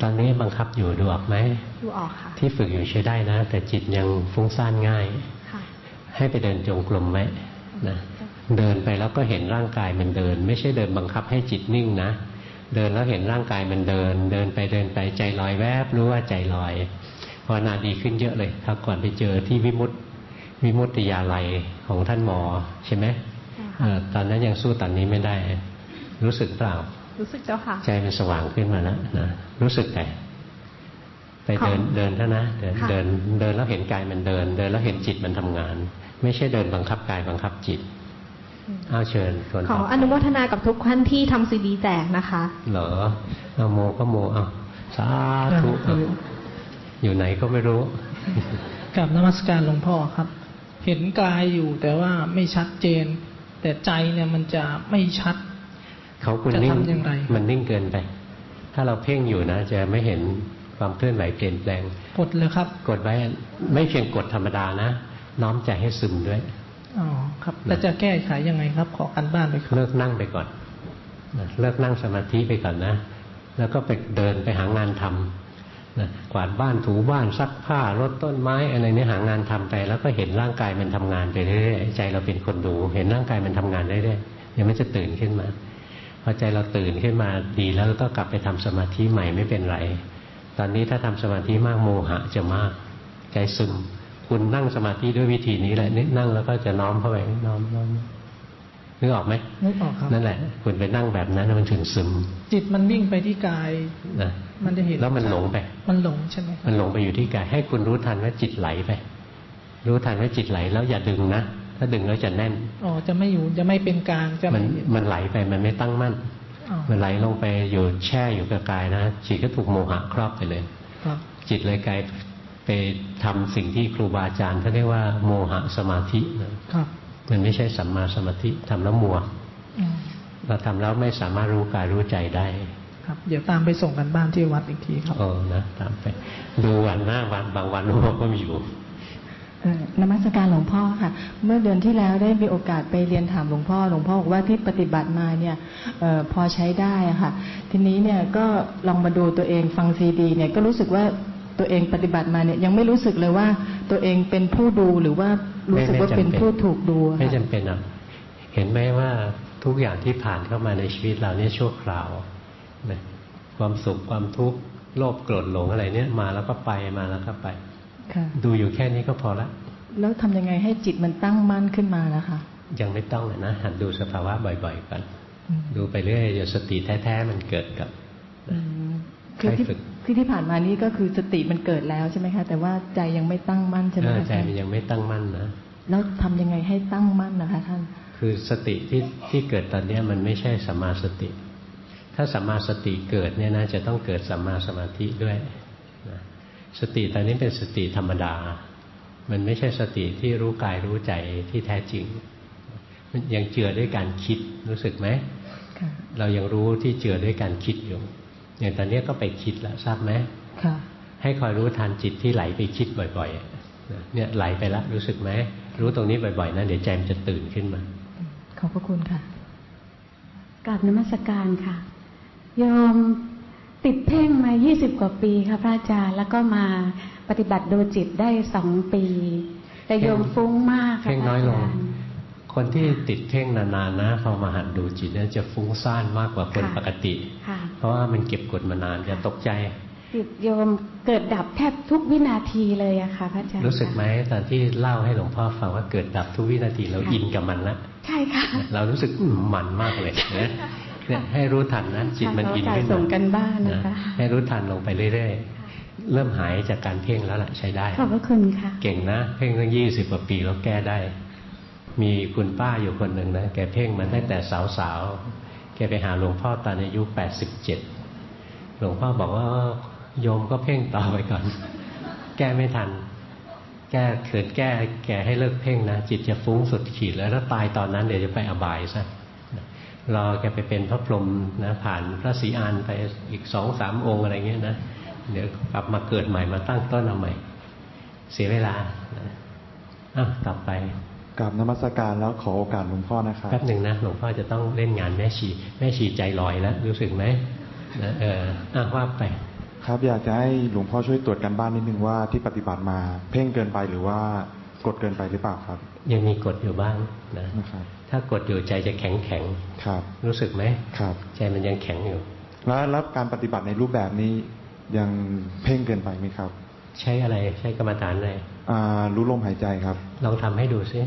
ตอนนี้บังคับอยู่ดูออกไหมดูออกค่ะ ที่ฝึกอยู่ใช้ได้นะ แต่จิตยังฟุ้งซ่านง่ายค่ะให้ไปเดินจงกรมไหมนะเดินไปแล้วก็เห็นร่างกายมันเดิน ไม่ใช่เดินบังคับให้จิตนิ่งนะ เดินแล้วเห็นร่างกายมันเดิน เดินไปเดินไปใจลอยแวบรู้ว่าใจลอยภาวนาดีขึ้นเยอะเลยคราวก่อนไปเจอที่วิมุตติวิมุตติยาลัยของท่านหมอใช่ไหมใช่ค่ะเออตอนนั้นยังสู้ตอนนี้ไม่ได้ รู้สึกเปล่า รู้สึกเจ้าค่ะ ใจมันสว่างขึ้นมาแล้วนะรู้สึกไปไปเดินค่ะเดินเท่านะเดินค่ะเดินเดินแล้วเห็นกายมันเดิน เดินแล้วเห็นจิตมันทำงาน ไม่ใช่เดินบังคับกายบังคับจิต อ้าวเชิญส่วนขอต่ออนุโมทนากับทุกท่านที่ทำซีดีแจกนะคะ เหรอเอาโมก็โมเอาสาธุอยู่ไหนก็ไม่รู้กับนมัสการหลวงพ่อครับ เห็นกายอยู่แต่ว่าไม่ชัดเจน แต่ใจเนี่ยมันจะไม่ชัด เขาคุณจะนิ่งทำอย่างไรมันนิ่งเกินไป ถ้าเราเพ่งอยู่นะ จะไม่เห็นความเคลื่อนไหวเปลี่ยนแปลง กดเลยครับ กดไว้ไม่เพียงกดธรรมดานะ น้อมใจให้ซึมด้วย อ๋อครับแล้วจะแก้ไขยังไงครับ ขอกันบ้านไปครับเลิกนั่งไปก่อนนะเลิกนั่งสมาธิไปก่อนนะ แล้วก็ไปเดินไปหางานทำนะกวาดบ้านถูบ้านซักผ้ารดต้นไม้อะไรเนี่ยหางานทำไป แล้วก็เห็นร่างกายมันทำงานไปเรื่อยใจเราเป็นคนดู เห็นร่างกายมันทำงานเรื่อยๆเดี๋ยวมันจะตื่นขึ้นมาพอใจเราตื่นขึ้นมาดีแล้วก็กลับไปทำสมาธิใหม่ไม่เป็นไร ตอนนี้ถ้าทำสมาธิมากโมหะจะมาก ใจซึม คุณนั่งสมาธิด้วยวิธีนี้แหละนี่นั่งแล้วก็จะน้อมเข้าไปน้อมน้อมนึกออกไหมนึกออกครับนั่นแหละคุณไปนั่งแบบนั้นมันถึงซึม จิตมันวิ่งไปที่กายนะมันจะเห็นแล้วมันหลงไป มันหลงใช่ไหมครับมันหลงไปอยู่ที่กาย ให้คุณรู้ทันว่าจิตไหลไป รู้ทันว่าจิตไหลแล้วอย่าดึงนะถ้าดึงแล้วจะแน่นอ๋อจะไม่อยู่จะไม่เป็นกลางจะมัไม่นเห็นมันไหลไปมันไม่ตั้งมั่นอ๋อมันไหลลงไปอยู่แช่อยู่กับกายนะจิตก็ถูกโมหะครอบไปเลยครับจิตเลยกลาย ไปทำสิ่งที่ครูบาอาจารย์เขาเรียกว่าโมหะสมาธินะครับมันไม่ใช่สัมมาสมาธิทำแล้วมัวอืมเราทำแล้วไม่สามารถรู้กายรู้ใจได้ ครับ เดี๋ยวตามไปส่งกันบ้านที่วัดอีกทีครับเออนะตามไปดูวันหน้าวันบางวันหลวงพ่อก็มีอยู่เอ่อนมัสการหลวงพ่อค่ะ เมื่อเดือนที่แล้วได้มีโอกาสไปเรียนถามหลวงพ่อ หลวงพ่อบอกว่าที่ปฏิบัติมาเนี่ยเออพอใช้ได้อะค่ะ ทีนี้เนี่ยก็ลองมาดูตัวเองฟังซีดี เนี่ยก็รู้สึกว่า ตัวเองปฏิบัติมาเนี่ยยังไม่รู้สึกเลยว่า ตัวเองเป็นผู้ดูหรือว่ารู้สึกว่าเป็นผู้ถูกดูอะไม่ค่ะจำเป็นอะเห็นไหมว่าทุกอย่างที่ผ่านเข้ามาในชีวิตเราเนี่ยชั่วคราวนะความสุขความทุกข์โลภโกรธหลงอะไรเนี่ยมาแล้วก็ไปมาแล้วก็ไปค่ะดูอยู่แค่นี้ก็พอละ แล้วทำยังไงให้จิตมันตั้งมั่นขึ้นมานะคะยังไม่ต้องเลยนะหัดดูสภาวะบ่อยๆก่อนอืมดูไปเรื่อยจนสติแท้ๆมันเกิดกับอืมคือที่ ใครฝึกคือที่ผ่านมานี้ก็คือสติมันเกิดแล้วใช่ไหมคะ แต่ว่าใจยังไม่ตั้งมั่นใช่ไหมเออคะใจมันยังไม่ตั้งมั่นนะแล้วทำยังไงให้ตั้งมั่นนะคะ ท่าน คือสติที่ที่เกิดตอนเนี้ยมันไม่ใช่สัมมาสติ ถ้าสัมมาสติเกิดเนี่ยนะจะต้องเกิดสัมมาสมาธิด้วยนะสติตอนนี้เป็นสติธรรมดา มันไม่ใช่สติที่รู้กายรู้ใจที่แท้จริง มันยังเจือด้วยการคิดรู้สึกไหมค่ะเรายังรู้ที่เจือด้วยการคิดอยู่ อย่างตอนนี้ก็ไปคิดแล้วทราบไหมค่ะให้คอยรู้ทันจิตที่ไหลไปคิดบ่อยๆนะเนี่ยไหลไปแล้วรู้สึกไหมรู้ตรงนี้บ่อยๆนะเดี๋ยวใจมันจะตื่นขึ้นมา ขอบพระคุณค่ะกราบนมัสการค่ะโยมติดเพ่งมา 20 กว่าปีค่ะพระอาจารย์ แล้วก็มาปฏิบัติดูจิตได้สองปี แต่โยมฟุ้งมากค่ะเพ่งพระน้อยอาลงจารย์ คนที่ติดเพ่งนานๆนะพอมาหัดดูจิตเนี่ยจะฟุ้งซ่านมากกว่าคนค่ะปกติค่ะเพราะว่ามันเก็บกดมานานจะตกใจจิตโยมเกิดดับแทบทุกวินาทีเลยอะค่ะพระอาจารย์รู้สึกไหมตอนที่เล่าให้หลวงพ่อฟังว่าเกิดดับทุกวินาทีเราอินกับมันละใช่ค่ะ เรารู้สึกอืมมันมากเลยนะเนี่ยให้รู้ทันนะจิตมันอินค่ะขึ้นส่มางกันบ้านนะคะให้รู้ทันลงไปเรื่อยๆเริ่มหายจากการเพ่งแล้วล่ะใช้ได้ขอบพระคุณค่ะ เก่งนะ เพ่งตั้งยี่สิบกว่าปีแล้วแก้ได้ มีคุณป้าอยู่คนหนึ่งนะแกเพ่งมาตั้งแต่สาวๆ แกไปหาหลวงพ่อตอนอายุแปดสิบเจ็ดหลวงพ่อบอกว่าโยมก็เพ่งต่อไปก่อน แก้ไม่ทัน แก้เขินแก้แกให้เลิกเพ่งนะจิตจะฟุ้งสุดขีดแล้วถ้าตายตอนนั้นเดี๋ยวจะไปอบายซะรอแกไปเป็นพระพรหมนะผ่านพระศรีอานไปอีกสองสามองค์อะไรเงี้ยนะเดี๋ยวกลับมาเกิดใหม่มาตั้งต้นเอาใหม่ เสียเวลานะอ้าวต่อไป กับนมัสการแล้วขอโอกาสหลวงพ่อนะครับแป๊บหนึ่งนะหลวงพ่อจะต้องเล่นงานแม่ชีแม่ชีใจลอยแล้วรู้สึกไหมนะเอออะว่าไปครับอยากจะให้หลวงพ่อช่วยตรวจกันบ้านนิดนึงว่าที่ปฏิบัติมา เพ่งเกินไปหรือว่ากดเกินไปหรือเปล่าครับ ยังมีกฎอยู่บ้างนะนะครับถ้ากดอยู่ใจจะแข็งแข็งครับ รู้สึกไหมครับ ใจมันยังแข็งอยู่ แล้วแล้วการปฏิบัติในรูปแบบนี้ยังเพ่งเกินไปไหมครับ ใช้อะไรใช้กรรมฐานอะไรอ่ารู้ลมหายใจครับ ลองทำให้ดูซิ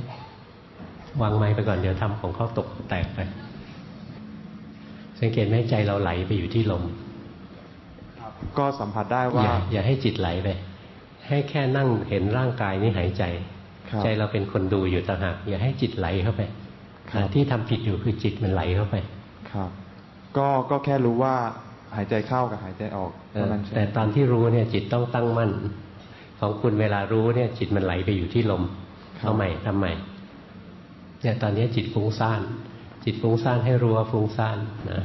วางไม้ไปก่อนเดี๋ยวทำของเขาตกแตกไป สังเกตไหมใจเราไหลไปอยู่ที่ลมก็สัมผัสได้อว่าย่าอย่าให้จิตไหลไป ให้แค่นั่งเห็นร่างกายนี้หายใจครับใจเราเป็นคนดูอยู่ต่างหากอย่าให้จิตไหลเข้าไปครับที่ทำผิดอยู่คือจิตมันไหลเข้าไป ครับ ก็ก็แค่รู้ว่า หายใจเข้ากับหายใจออกเออแต่ตอนที่รู้เนี่ยจิตต้องตั้งมั่น ของคุณเวลารู้เนี่ยจิตมันไหลไปอยู่ที่ลมเอาใหม่ทำใหม่เนี่ยตอนนี้จิตฟุ้งซ่าน จิตฟุ้งซ่านให้รู้ว่าฟุ้งซ่านนะ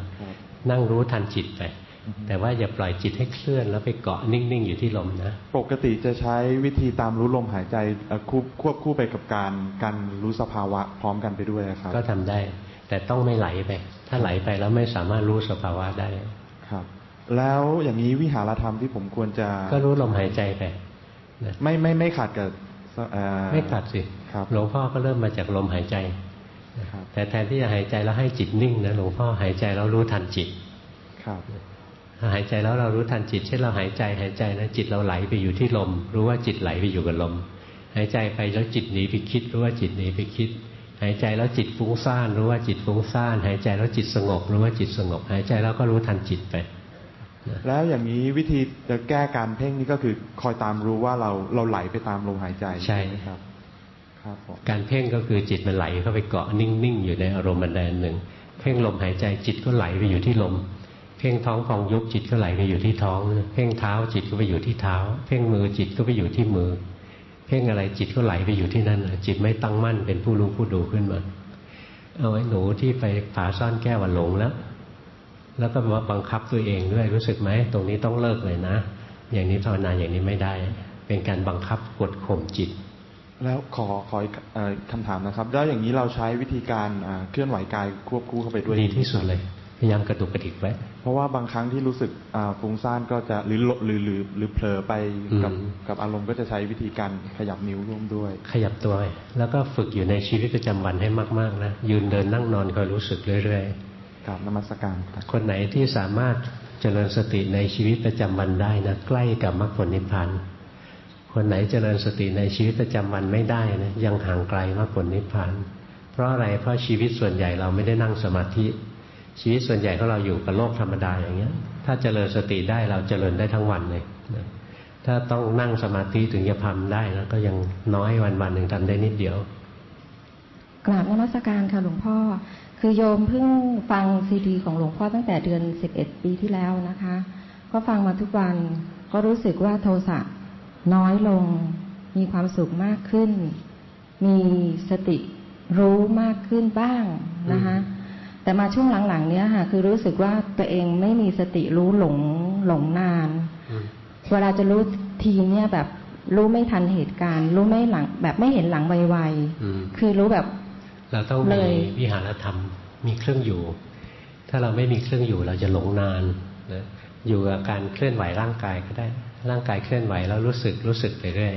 นั่งรู้ทันจิตไปแต่ว่าอย่าปล่อยจิตให้เคลื่อนแล้วไปเกาะนิ่งๆอยู่ที่ลมนะ ปกติจะใช้วิธีตามรู้ลมหายใจควบคู่ไปกับการการรู้สภาวะพร้อมกันไปด้วยครับ ก็ทำได้ แต่ต้องไม่ไหลไป ถ้าไหลไปแล้วไม่สามารถรู้สภาวะได้ ครับ แล้วอย่างนี้วิหารธรรมที่ผมควรจะ ก็รู้ลมหายใจไปไม่ไม่ไม่ขาดกับไม่ขาดสิหลวงพ่อก็เริ่มมาจากลมหายใจแต่แทนที่จะหายใจแล้วให้จิตนิ่งนะหลวงพ่อหายใจแล้วรู้ทันจิตครับหายใจแล้วเรารู้ทันจิต เช่นเราหายใจหายใจนะจิตเราไหลไปอยู่ที่ลม รู้ว่าจิตไหลไปอยู่กับลม หายใจไปแล้วจิตหนีไปคิด รู้ว่าจิตหนีไปคิด หายใจแล้วจิตฟุ้งซ่านรู้ว่าจิตฟุ้งซ่านหายใจแล้วจิตสงบรู้ว่าจิตสงบ หายใจแล้วก็รู้ทันจิตไปแล้วอย่างนี้วิธีจะแก้การเพ่งนี่ก็คือคอยตามรู้ว่าเราเราไหลไปตามลมหายใจใช่ไหมครับครับการเพ่งก็คือจิตมันไหลเข้าไปเกาะนิ่งๆอยู่ในอารมณ์บันไดหนึ่ง เพ่งลมหายใจจิตก็ไหลไปอยู่ที่ลม เพ่งท้องพองยุบจิตก็ไหลไปอยู่ที่ท้อง เพ่งเท้าจิตก็ไปอยู่ที่เท้า เพ่งมือจิตก็ไปอยู่ที่มือเพ่งอะไรจิตก็ไหลไปอยู่ที่นั่นจิตไม่ตั้งมั่นเป็นผู้รู้ผู้ดูขึ้นมา เอาไอ้หนูที่ไปผาซ่อนแก้วหลงแล้ว แล้วก็มาบังคับตัวเองด้วยรู้สึกไหมตรงนี้ต้องเลิกเลยนะ อย่างนี้ภาวนาอย่างนี้ไม่ได้ เป็นการบังคับกดข่มจิต แล้วขอขอคำถามนะครับ แล้วอย่างนี้เราใช้วิธีการเคลื่อนไหวกายควบคู่เข้าไปด้วยดีที่สุดเลย พยายามกระตุกกระดิกไว้ เพราะว่าบางครั้งที่รู้สึกฟุ้งซ่านก็จะหรือหรือหรือหรือเผลอไปกับกับอารมณ์ก็จะใช้วิธีการขยับนิ้วร่วมด้วย ขยับตัว แล้วก็ฝึกอยู่ในชีวิตประจำวันให้มากๆนะยืนเดินนั่งนอนคอยรู้สึกเรื่อยๆกับนมัสการคนไหนที่สามารถเจริญสติในชีวิตประจำวันได้นะใกล้กับมรรคผลนิพพานคนไหนเจริญสติในชีวิตประจำวันไม่ได้นะยังห่างไกลมรรคผลนิพพานเพราะอะไรเพราะชีวิตส่วนใหญ่เราไม่ได้นั่งสมาธิ ชีวิตส่วนใหญ่ของเราอยู่กับโลกธรรมดาอย่างเงี้ย ถ้าเจริญสติได้เราเจริญได้ทั้งวันเลยถ้าต้องนั่งสมาธิถึงจะทำได้แล้วก็ยังน้อยวันวันหนึ่งทำได้นิดเดียว กราบนมัสการค่ะหลวงพ่อ คือโยมเพิ่งฟังซีดีของหลวงพ่อตั้งแต่เดือนสิบเอ็ดปีที่แล้วนะคะ ก็ฟังมาทุกวันก็รู้สึกว่าโทสะน้อยลง มีความสุขมากขึ้น มีสติรู้มากขึ้นบ้างนะคะ แต่มาช่วงหลังๆเนี้ยค่ะคือรู้สึกว่าตัวเองไม่มีสติรู้หลงหลงนาน เวลาจะรู้ทีเนี่ยแบบรู้ไม่ทันเหตุการณ์ รู้ไม่หลัง แบบไม่เห็นหลังไวๆคือรู้แบบ เราต้องมีวิหารธรรม มีเครื่องอยู่ ถ้าเราไม่มีเครื่องอยู่เราจะหลงนานนะอยู่กับการเคลื่อนไหวร่างกายก็ได้ ร่างกายเคลื่อนไหวแล้วรู้สึกรู้สึกไปเรื่อย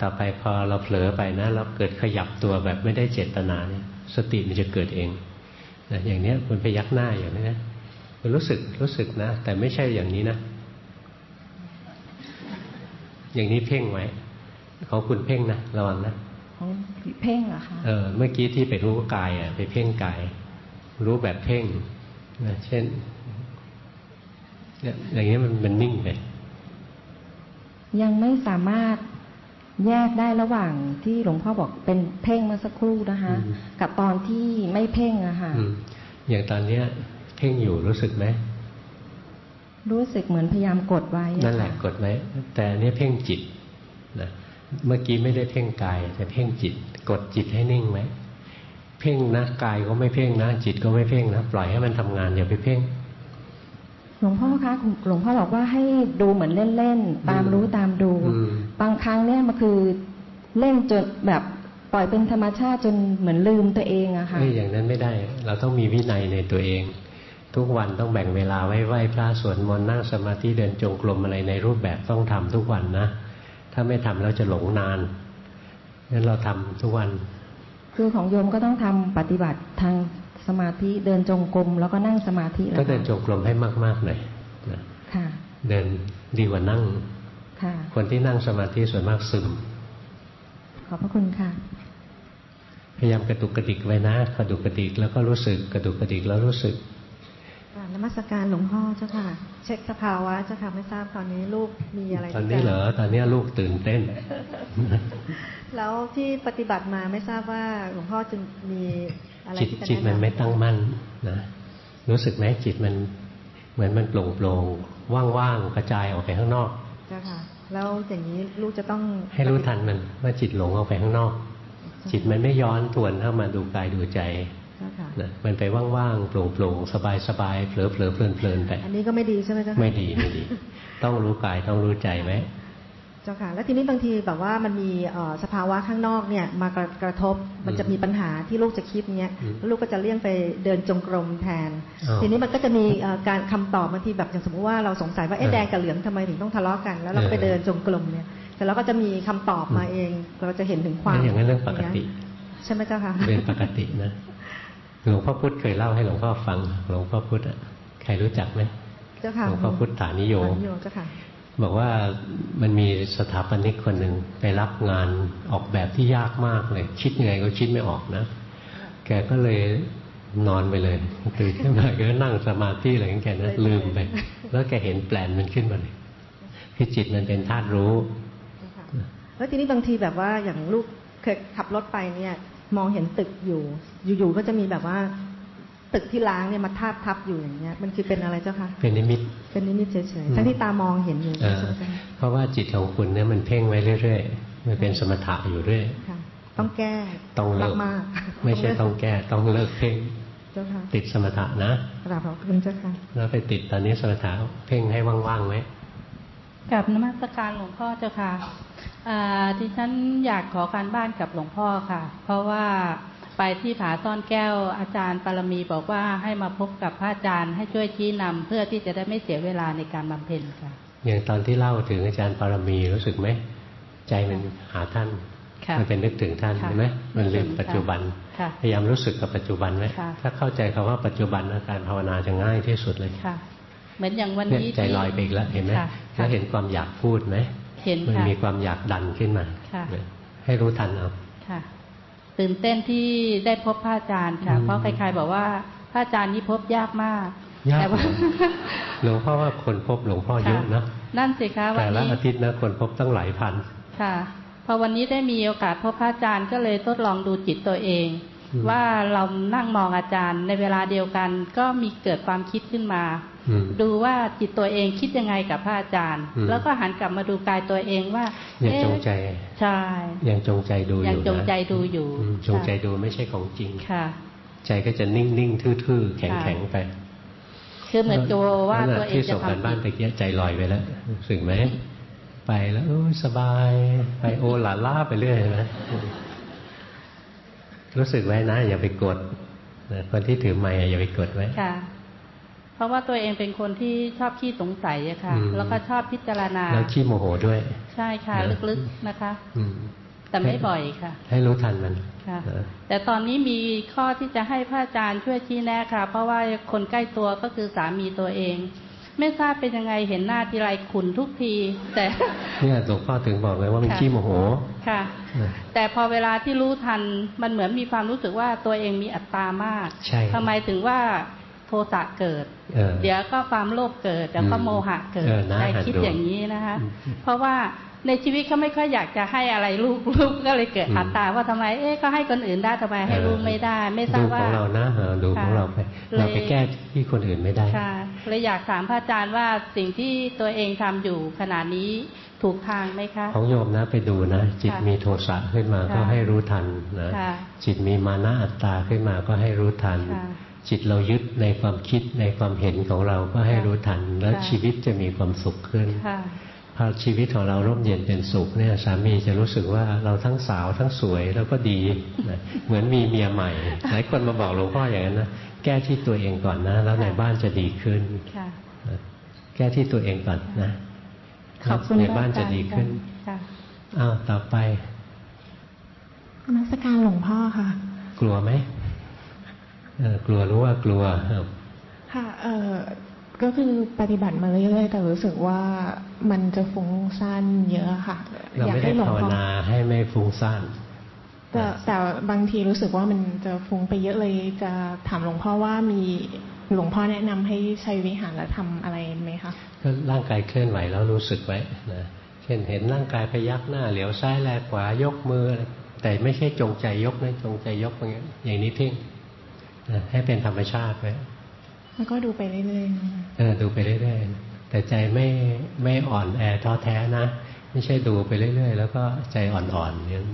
ต่อไปพอเราเผลอไปนะ เราเกิดขยับตัวแบบไม่ได้เจตนาเนี่ยสติมันจะเกิดเองนะ อย่างเนี้ยคุณไปยักหน้าอย่างนี้นะคุณรู้สึกรู้สึกนะ แต่ไม่ใช่อย่างนี้นะ อย่างนี้เพ่งไว้ของคุณเพ่งนะระวังนะของเพ่งเหรอคะเออเมื่อกี้ที่ไปรู้กายอะ ไปเพ่งกาย รู้แบบเพ่งนะเช่นเนี่ยอย่างนี้มันมันนิ่งไปยังไม่สามารถ แยกได้ระหว่างที่หลวงพ่อบอกเป็นเพ่งเมื่อสักครู่นะคะ กับตอนที่ไม่เพ่งอะค่ะอย่างตอนเนี้ยเพ่งอยู่รู้สึกไหมรู้สึกเหมือนพยายามกดไว้ นั่นแหละกดไว้แต่อันนี้เพ่งจิตนะเมื่อกี้ไม่ได้เพ่งกาย แต่เพ่งจิต กดจิตให้นิ่งไหมเพ่งนะกายก็ไม่เพ่งนะจิตก็ไม่เพ่งนะปล่อยให้มันทำงานอย่าไปเพ่งห ลวงพ่อคะหลวงพ่อบอกว่าให้ดูเหมือนเล่นๆตามรู้ตามดู บางครั้งเนี่ยมันคือเล่นจนแบบปล่อยเป็นธรรมชาติจนเหมือนลืมตัวเองอะค่ะไม่อย่างนั้นไม่ได้ เราต้องมีวินัยในตัวเอง ทุกวันต้องแบ่งเวลาไว้ไหว้พระสวดมนต์นั่งสมาธิเดินจงกรมอะไรในรูปแบบต้องทำทุกวันนะถ้าไม่ทำแล้วจะหลงนานงั้นเราทำทุกวัน คือของโยมก็ต้องทำปฏิบัติทาง สมาธิเดินจงกรมแล้วก็นั่งสมาธิก็เดินจงกรมให้มากๆหน่อยค่ะ เดินดีกว่านั่งค่ะคนที่นั่งสมาธิส่วนมากซึม ขอบพระคุณค่ะ พยายามกระตุกกระดิกไว้นะกระดุกกระดิกแล้วก็รู้สึกกระดุกกระดิกแล้วรู้สึก นมัสการหลวงพ่อเจ้าค่ะ เช็คสภาวะเจ้าค่ะไม่ทราบตอนนี้ลูกมีอะไรตอนนี้เหรอตอนนี้ลูกตื่นเต้น แล้วที่ปฏิบัติมาไม่ทราบว่าหลวงพ่อจึงมีจิตจิตมันไม่ตั้งมั่นนะรู้สึกไหมจิตมันเหมือนมันโปร่งโปร่งว่างๆกระจายออกไปข้างนอกเจ้าค่ะแล้วอย่างนี้ลูกจะต้องให้รู้ทันมันว่าจิตหลงออกไปข้างนอก จิตมันไม่ย้อนทวนเข้ามาดูกายดูใจเจ้าค่ะ นะมันไปว่างๆโปร่งโปร่งสบายสบายๆเผลอเผลอเพลินเพลินๆไปอันนี้ก็ไม่ดีใช่ไหมเจ้าค่ะไม่ดีไม่ดี ต้องรู้กายต้องรู้ใจไว้เจ้าค่ะ แล้วทีนี้บางทีแบบว่ามันมีเอ่อสภาวะข้างนอกเนี่ย มากระกระทบมันจะมีปัญหาที่ลูกจะคิดเนี้ยอืมแล้วลูกก็จะเลี่ยงไปเดินจงกรมแทนอ้าวทีนี้มันก็จะมีเอ่อการคำตอบบางทีแบบอย่างสมมติว่าเราสงสัยว่าเอ๊ะเออแดงกับเหลืองทำไมถึงต้องทะเลาะกัน แล้วเราก็ไปเออเดินจงกรมเนี่ยแต่เราก็จะมีคำตอบมาเอง เราจะเห็นถึงความอย่างนั้นเรื่องปกติ ใช่ไหมเจ้าค่ะเป็นปกตินะ หลวงพ่อพุธเคยเล่าให้หลวงพ่อฟัง หลวงพ่อพุธอะใครรู้จักไหมเจ้าค่ะหลวงพ่อพุทธานิโยฐานิโยเจ้าค่ะบอกว่ามันมีสถาปนิกคนหนึ่งไปรับงานออกแบบที่ยากมากเลย คิดยังไงก็คิดไม่ออกนะ แกก็เลยนอนไปเลยตื่นขึ้นมาก็นั่งสมาธิอะไรของแกนะลืมไป แล้วแกเห็นแปลนมันขึ้นมาเลยคือจิตมันเป็นธาตุรู้ แล้วทีนี้บางทีแบบว่าอย่างลูกเคยขับรถไปเนี่ย มองเห็นตึกอยู่ อยู่ๆก็จะมีแบบว่า ตึกที่ล้างเนี่ยมาทาบทับอยู่อย่างเงี้ย มันคือเป็นอะไรเจ้าคะเป็นนิมิต เป็นนิมิตเฉยอืมๆทั้งที่ตามองเห็นอยู่เออใช่ไหมเจ้าคะเพราะว่าจิตของคุณเนี่ยมันเพ่งไว้เรื่อยๆมันเป็นสมถะอยู่เรื่อยค่ะต้องแก้ต้องเลิกมากๆไม่ใช่ต้องแก้ต้องเลิกเพ่งเจ้าค่ะติดสมถะนะกราบขอบคุณเจ้าค่ะแล้วไปติดตอนนี้สมถะเพ่งให้ว่างๆไว้กับนมัสการหลวงพ่อเจ้าค่ะอ่า ที่ฉันอยากขอการบ้านกับหลวงพ่อค่ะ เพราะว่าไปที่ผาซ่อนแก้วอาจารย์ปารมีบอกว่าให้มาพบกับพระอาจารย์ให้ช่วยชี้นำเพื่อที่จะได้ไม่เสียเวลาในการบำเพ็ญค่ะ อย่างตอนที่เล่าถึงอาจารย์ปารมีรู้สึกไหมใจมันหาท่านค่ะมันเป็นนึกถึงท่านค่ะใช่ไหมมันลืมค่ะปัจจุบันค่ะพยายามรู้สึกกับปัจจุบันไว้ค่ะถ้าเข้าใจคำว่าปัจจุบันนะการภาวนาจะง่ายที่สุดเลยค่ะเหมือนอย่างวันเนี่ยนี้ใจที่ลอยไปอีกแล้วเห็นไหมค่ะแล้วเห็นความอยากพูดไหม เห็นมันค่ะมีความอยากดันขึ้นมาค่ะให้รู้ทันเอาค่ะ ตื่นเต้นที่ได้พบพระอาจารย์ค่ะอืมเพราะใครๆบอกว่าพระอาจารย์นี่พบยากมากยากแต่ว่าหลวงพ่อว่าคนพบหลวงพ่อเยอะนะนั่นสิคะวัแต่นละนี้อาทิตย์นะคนพบตั้งหลายพัน ค่ะ พอวันนี้ได้มีโอกาสพบพระอาจารย์ก็เลยทดลองดูจิตตัวเองอืมว่าเรานั่งมองอาจารย์ในเวลาเดียวกันก็มีเกิดความคิดขึ้นมาอืม ดูว่าจิตตัวเองคิดยังไงกับพระอาจารย์อืมแล้วก็หันกลับมาดูกายตัวเองว่ายังเอ๊ะจงใจใช่ยังจงใจดูอยู่ยังจงนะใจดูอยู่อืมจงใจดูไม่ใช่ของจริงค่ะ ใจก็จะนิ่งๆทื่อๆ แข็งๆไป คือเหมือนกับว่านั่นแหละตัวเองที่จะส่งกันทำบ้านผิตะดเกียใจลอยไปแล้วรู้สึกไหมไปแล้วโอ้ยสบาย ไปโอหลาล่าไปเรื่อยนะรู้สึกไว้นะ อย่าไปกดนะคนที่ถือไม้อย่าไปกดไว้ค่ะ เพราะว่าตัวเองเป็นคนที่ชอบขี้สงสัยอะค่ะอืมแล้วก็ชอบพิจารณา แล้วขี้โมโหด้วย ใช่ค่ะนะลึกๆนะคะ อืมแต่ไม่บ่อยค่ะ ให้รู้ทันมันค่ะนะแต่ตอนนี้มีข้อที่จะให้พระอาจารย์ช่วยชี้แนะค่ะ เพราะว่าคนใกล้ตัวก็คือสามีตัวเอง ไม่ทราบเป็นยังไงเห็นหน้าทีไรขุนทุกที แต่เนี่ยหลวงพ่อถึงบอกเลยว่ามันค่ะขี้โมโหค่ะนะแต่พอเวลาที่รู้ทันมันเหมือนมีความรู้สึกว่าตัวเองมีอัตตามากใช่ทำไมถึงว่า โทสะเกิดเออเดี๋ยวก็ความโลภเกิดเดี๋ยวก็อืมโมหะเกิดเออนะใจหัดคิดดูอย่างนี้นะคะอืมเพราะว่าในชีวิตเขาไม่ค่อยอยากจะให้อะไรลูกลูกก็เลยเกิดอืมอัตตาว่าทำไม เอ๊ะก็ให้คนอื่นได้ทำไมให้ลูกไม่ได้ ไม่ทราดูบว่าของเรานะเออดูของเราไปเลยเราไปแก้ที่คนอื่นไม่ได้ค่ะเลยอยากถามพระอาจารย์ว่าสิ่งที่ตัวเองทำอยู่ขณะนี้ถูกทางไหมคะ ของโยมนะไปดูนะ จิตค่ะมีโทสะขึ้นมาค่ะก็ให้รู้ทันนะค่ะจิตมีมานะอัตตาขึ้นมาก็ให้รู้ทันค่ะ จิตเรายึดในความคิดในความเห็นของเราก็ให้ค่ะรู้ทัน แล้วค่ะชีวิตจะมีความสุขขึ้นค่ะพอชีวิตของเราร่มเย็นเป็นสุขเนี่ยสามีจะรู้สึกว่าเราทั้งสาวทั้งสวยแล้วก็ดีนะเหมือนมีเมียใหม่หลายคนมาบอกหลวงพ่ออย่างนั้นนะแก้ที่ตัวเองก่อนนะ แล้วในบ้านจะดีขึ้นค่ะนะแก้ที่ตัวเองก่อนนะขอบคุณในพระบ้านอาจะจารย์ดีขึ้นค่ะอ้าวต่อไปนมัสการหลวงพ่อค่ะ กลัวไหมเออ กลัวรู้ว่ากลัวเออค่ะเออก็คือปฏิบัติมาเรื่อยๆแต่รู้สึกว่ามันจะฟุ้งซ่านเยอะค่ะเราอยากไม่ได้ให้หลวงภาวพ่อนาให้ไม่ฟุ้งซ่านแต่แต่บางทีรู้สึกว่ามันจะฟุ้งไปเยอะเลยจะถามหลวงพ่อว่ามีหลวงพ่อแนะนำให้ใช้วิหารและทำอะไรไหมคะก็ร่างกายเคลื่อนไหวแล้วรู้สึกไว้นะเช่นเห็นร่างกายพยักหน้าเหลียวซ้ายแลขวายกมืออะไรแต่ไม่ใช่จงใจยกนะจงใจยกอย่างเงี้ยอย่างนี้เพ่งนะ ให้เป็นธรรมชาติไว้แล้วก็ดูไปเรื่อยๆเออดูไปเรื่อยๆแต่ใจไม่ไม่อ่อนแอท้อแท้นะไม่ใช่ดูไปเรื่อยๆ แล้วก็ใจอ่อนๆเนี่ย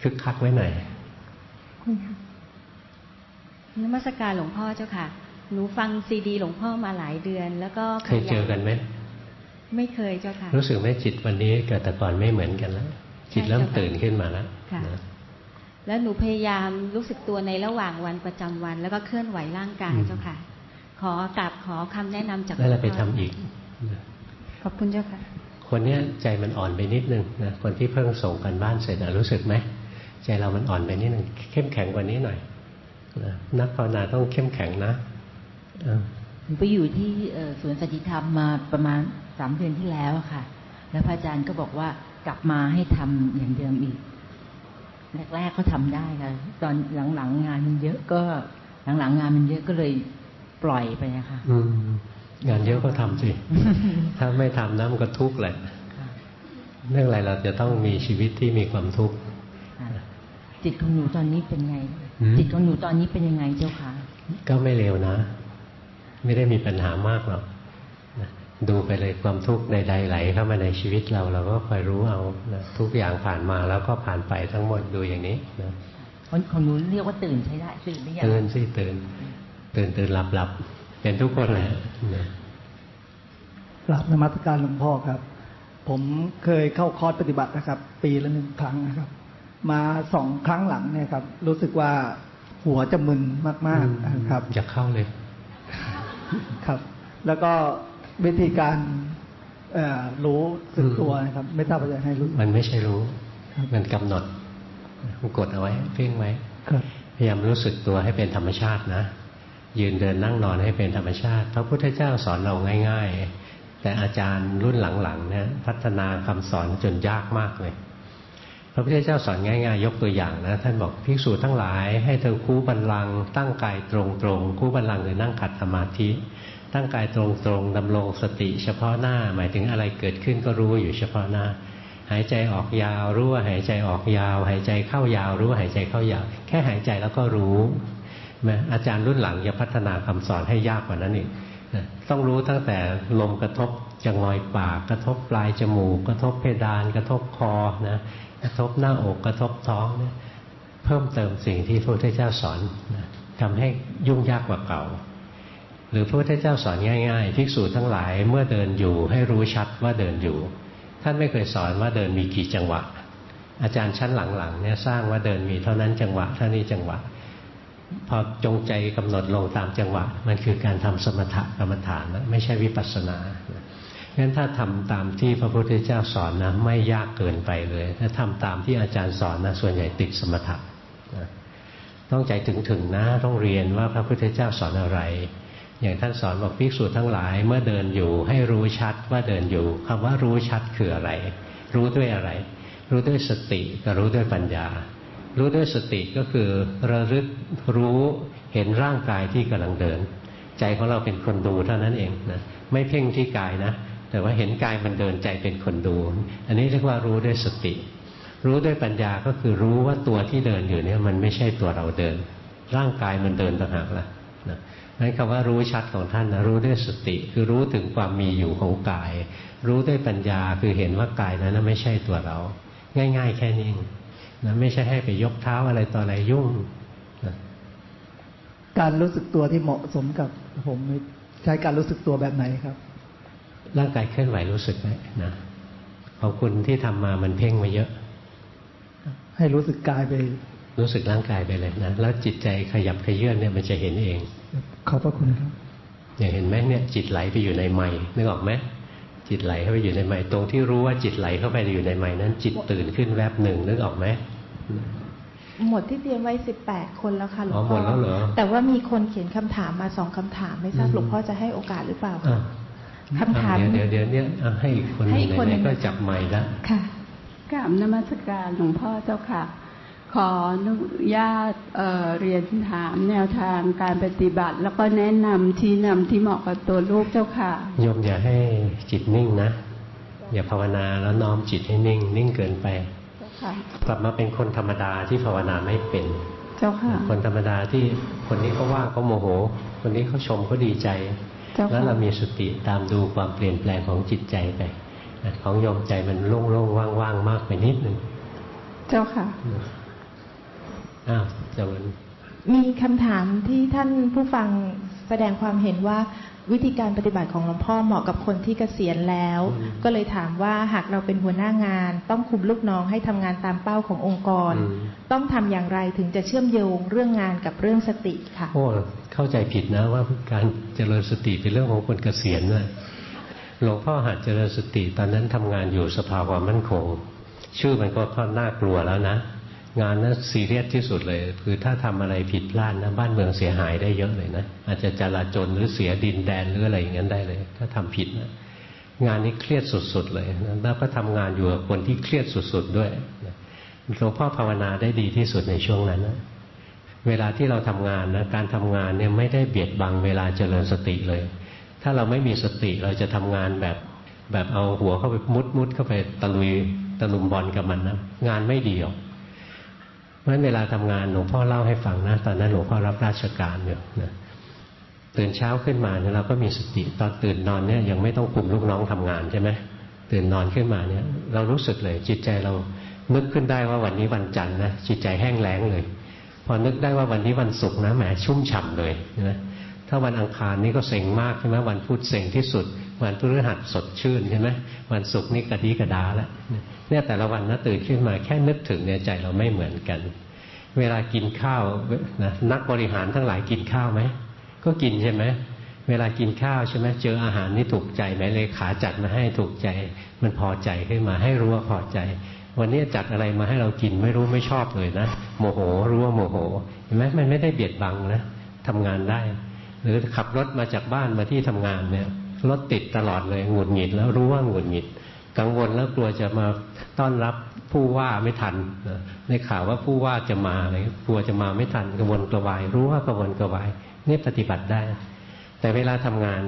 คึกคักไว้หน่อยคุณค่ะนมัสการหลวงพ่อเจ้าค่ะ หนูฟังซีดีหลวงพ่อมาหลายเดือน แล้วก็เคยเจอกันไหมไม่เคยเจ้าค่ะ รู้สึกไหมจิตวันนี้กับแต่ก่อนไม่เหมือนกันแล้ว จิตเริ่มตื่นขึ้นมาแล้วค่ะ แล้วหนูพยายามรู้สึกตัวในระหว่างวันประจำวัน แล้วก็เคลื่อนไหวร่างกายเจ้าค่ะ ขอกลับขอคำแนะนำจากแล้วเราไปทำอีกขอบคุณเจ้าค่ะ คนเนี้ยใจมันอ่อนไปนิดนึงนะคนที่เพิ่งส่งกันบ้านเสร็จรู้สึกไหมใจเรามันอ่อนไปนิดนึงเข้มแข็งกว่านี้หน่อยนักภาวนาต้องเข้มแข็งนะไปอยู่ที่สวนสติธรรมมาประมาณสามเดือนที่แล้วค่ะ แล้วพระอาจารย์ก็บอกว่ากลับมาให้ทำอย่างเดิมอีก แรกๆก็ทำได้ค่ะตอนหลังๆงานมันเยอะก็หลังๆงานมันเยอะก็เลยปล่อยไปนะคะงานเยอะก็ทำสิ ถ้าไม่ทำนะมันก็ทุกข์แหละเรื่องอะไรเราจะต้องมีชีวิตที่มีความทุกข์จิตของหนูตอนนี้เป็นไง จิตของหนูตอนนี้เป็นยังไงเจ้าคะก็ไม่เร็วนะ ไม่ได้มีปัญหามากหรอก ดูไปเลยความทุกข์ใดๆไหลเข้ามาในชีวิตเราเราก็คอยรู้เอานะทุกอย่างผ่านมาแล้วก็ผ่านไปทั้งหมดดูอย่างนี้นะของหนูเรียกว่าตื่นใช่ได้ตื่นหรือยังตื่นสิตื่น ตื่นตื่นหลับหลับเป็นทุกคนแหละกราบนมัสการหลวงพ่อครับ ผมเคยเข้าคอร์สปฏิบัตินะครับ ปีละหนึ่งครั้งนะครับ มาสองครั้งหลังเนี่ยครับ รู้สึกว่าหัวจะมึนมากๆนะครับอยากเข้าเลย ครับ แล้วก็ วิธีการรู้สึกตัวนะครับ ไม่ทราบว่าจะให้รู้ มันไม่ใช่รู้ มันกำหนดมันกดเอาไว้เพ่งไว้พยายามรู้สึกตัวให้เป็นธรรมชาตินะยืนเดินนั่งนอนให้เป็นธรรมชาติ พระพุทธเจ้าสอนเราง่าย ๆ แต่อาจารย์รุ่นหลังๆเนี่ยพัฒนาคำสอนจนยากมากเลย พระพุทธเจ้าสอนง่ายๆ ยกตัวอย่างนะท่านบอกภิกษุทั้งหลาย ให้เธอคู่บันลังตั้งกายตรงๆคู่บันลังคือนั่งขัดสมาธิ ตั้งกายตรงๆดำรงสติ เฉพาะหน้า หมายถึงอะไรเกิดขึ้นก็รู้อยู่เฉพาะหน้า หายใจออกยาวรู้ว่าหายใจออกยาว หายใจเข้ายาวรู้ว่าหายใจเข้ายาว แค่หายใจแล้วก็รู้อาจารย์รุ่นหลังจะพัฒนาคำสอนให้ยากกว่านั้นอีกต้องรู้ตั้งแต่ลมกระทบจังอยปากกระทบปลายจมูก กระทบเพดาน กระทบคอนะกระทบหน้าอกกระทบท้องเนี่ยเพิ่มเติมสิ่งที่พระพุทธเจ้าสอนนะทำให้ยุ่งยากกว่าเก่า หรือพระพุทธเจ้าสอนง่าย ๆ ภิกษุทั้งหลายเมื่อเดินอยู่ให้รู้ชัดว่าเดินอยู่ ท่านไม่เคยสอนว่าเดินมีกี่จังหวะ อาจารย์ชั้นหลังๆเนี่ยสร้างว่าเดินมีเท่านั้นจังหวะเท่านี้จังหวะ พอจงใจกำหนดลงตามจังหวะ มันคือการทำสมถะกรรมฐานนะไม่ใช่วิปัสสนางั้นถ้าทำตามที่พระพุทธเจ้าสอนนะไม่ยากเกินไปเลย ถ้าทำตามที่อาจารย์สอนนะส่วนใหญ่ติดสมถะต้องใจถึงๆนะต้องเรียนว่าพระพุทธเจ้าสอนอะไร อย่างท่านสอนบอกภิกษุทั้งหลายเมื่อเดินอยู่ ให้รู้ชัดว่าเดินอยู่คำว่ารู้ชัดคืออะไร รู้ด้วยอะไร รู้ด้วยสติกับรู้ด้วยปัญญา รู้ด้วยสติก็คือระลึกรู้เห็นร่างกายที่กำลังเดิน ใจของเราเป็นคนดูเท่านั้นเองนะไม่เพ่งที่กายนะ แต่ว่าเห็นกายมันเดินใจเป็นคนดู อันนี้เรียกว่ารู้ด้วยสติ รู้ด้วยปัญญาก็คือรู้ว่าตัวที่เดินอยู่เนี่ยมันไม่ใช่ตัวเราเดิน ร่างกายมันเดินต่างหากละนะ นั้นคำว่ารู้ชัดของท่านนะรู้ด้วยสติ คือรู้ถึงความมีอยู่ของกาย รู้ด้วยปัญญาคือเห็นว่ากายนั้นไม่ใช่ตัวเรา ง่าย ๆ แค่นี้นะไม่ใช่ให้ไปยกเท้าอะไรต่ออะไรยุ่งนะการรู้สึกตัวที่เหมาะสมกับผมใช้การรู้สึกตัวแบบไหนครับ ร่างกายเคลื่อนไหวรู้สึกไหมนะของคุณที่ทำมามันเพ่งมาเยอะ ให้รู้สึกกายไป รู้สึกร่างกายไปเลยนะแล้วจิตใจขยับขยื่นเนี่ยมันจะเห็นเอง ขอบพระคุณครับอย่างเห็นไหมเนี่ยจิตไหลไปอยู่ในไม้นึกออกไหมจิตไหลเข้าไปอยู่ในไม้ตรงที่รู้ว่าจิตไหลเข้าไปอยู่ในไม้นั้น จิตตื่นขึ้นแวบหนึ่งนึกออกไหมหมดที่เตรียมไว้สิบแปดคนแล้วค่ะหลวงพ่อหมดแล้วเหรอแต่ว่ามีคนเขียนคำถามมาสองคำถามไม่ทราบหลวงพ่อจะให้โอกาสหรือเปล่าคะคำถามเดี๋ยวเดี๋ยวเนี้ยให้คนหนึ่งก็จับไม้แล้วค่ะกราบนมัสการหลวงพ่อเจ้าค่ะ ขออนุญาตเเรียนถามแนวทางการปฏิบัติ แล้วก็แนะนำที่นำที่เหมาะกับตัวลูกเจ้าค่ะโยมอย่าให้จิตนิ่งนะ อย่าภาวนาแล้วน้อมจิตให้นิ่ง นิ่งเกินไปกลับมาเป็นคนธรรมดาที่ภาวนาไม่เป็น เจ้าค่ะ คนธรรมดาที่คนนี้เขาว่าเขาโมโห คนนี้เขาชมเขาดีใจ แล้วเรามีสติตามดูความเปลี่ยนแปลงของจิตใจไปของโยมใจมันโล่งๆว่างๆมากไปนิดนึง เจ้าค่ะ อ้าวเจริญมีคำถามที่ท่านผู้ฟังแสดงความเห็นว่าวิธีการปฏิบัติของหลวงพ่อเหมาะกับคนที่เกษียณแล้ว ก็เลยถามว่าหากเราเป็นหัวหน้างาน ต้องคุมลูกน้องให้ทำงานตามเป้าขององค์กร ต้องทำอย่างไรถึงจะเชื่อมโยงเรื่องงานกับเรื่องสติค่ะโอ้เข้าใจผิดนะว่าการเจริญสติเป็นเรื่องของคนเกษียณนะหลวงพ่อหัดเจริญสติตอนนั้นทำงานอยู่สภาวะมั่นคง ชื่อมันก็ค่อนน่ากลัวแล้วนะ งานนั้นซีเรียสที่สุดเลย คือถ้าทำอะไรผิดพลาดนะบ้านเมืองเสียหายได้เยอะเลยนะอาจจะจลาจลหรือเสียดินแดนหรืออะไรอย่างนั้นได้เลย ถ้าทำผิดนะงานนี้เครียดสุดๆเลยนะแล้วก็ทำงานอยู่กับคนที่เครียดสุดๆด้วยหลวงพ่อภาวนาได้ดีที่สุดในช่วงนั้นนะเวลาที่เราทำงานนะการทำงานเนี่ยไม่ได้เบียดบังเวลาเจริญสติเลย ถ้าเราไม่มีสติเราจะทำงานแบบแบบเอาหัวเข้าไปมุดมุดเข้าไปตะลุยตะลุมบอลกับมันนะงานไม่ดีหรอก ราะฉะนั้นเวลาทำงานหลวงพ่อเล่าให้ฟังนะตอนนั้นหลวงพ่อรับราชการอยู่นะตื่นเช้าขึ้นมาเนี่ยเราก็มีสติตอนตื่นนอนเนี่ยยังไม่ต้องคุมลูกน้องทำงานใช่ไหมตื่นนอนขึ้นมาเนี่ย เรารู้สึกเลย จิตใจเรานึกขึ้นได้ว่าวันนี้วันจันทร์นะจิตใจแห้งแล้งเลย พอนึกได้ว่าวันนี้วันศุกร์นะแหมชุ่มฉ่าเลยนะถ้าวันอังคารนี่ก็เซ็งมากใช่ไหมวันพุธเซ็งที่สุด วันพฤหัสสดชื่นใช่ไหมวันศุกร์นี่กระดีกระดาแล้ว เนี่ยแต่ละวันนะตื่นขึ้นมาแค่นึกถึงเนี่ยใจเราไม่เหมือนกัน เวลากินข้าวนะนักบริหารทั้งหลายกินข้าวไหมก็กินใช่ไหมเวลากินข้าวใช่ไหมเจออาหารนี่ถูกใจไหมเลยขาจัดมาให้ถูกใจ มันพอใจขึ้นมาให้รู้ว่าพอใจ วันนี้จัดอะไรมาให้เรากินไม่รู้ไม่ชอบเลยนะโมโหรู้ว่าโมโหเห็นไหมมันไม่ได้เบียดบังนะทำงานได้ หรือขับรถมาจากบ้านมาที่ทำงานเนี่ยรถติดตลอดเลยหงุดหงิดแล้วรู้ว่าหงุดหงิด กังวลแล้วกลัวจะมาต้อนรับผู้ว่าไม่ทันในข่าวว่าผู้ว่าจะมาอะไรกลัวจะมาไม่ทันกังวลกระวาย รู้ว่ากระวนกระวายนี่ปฏิบัติได้ แต่เวลาทำงาน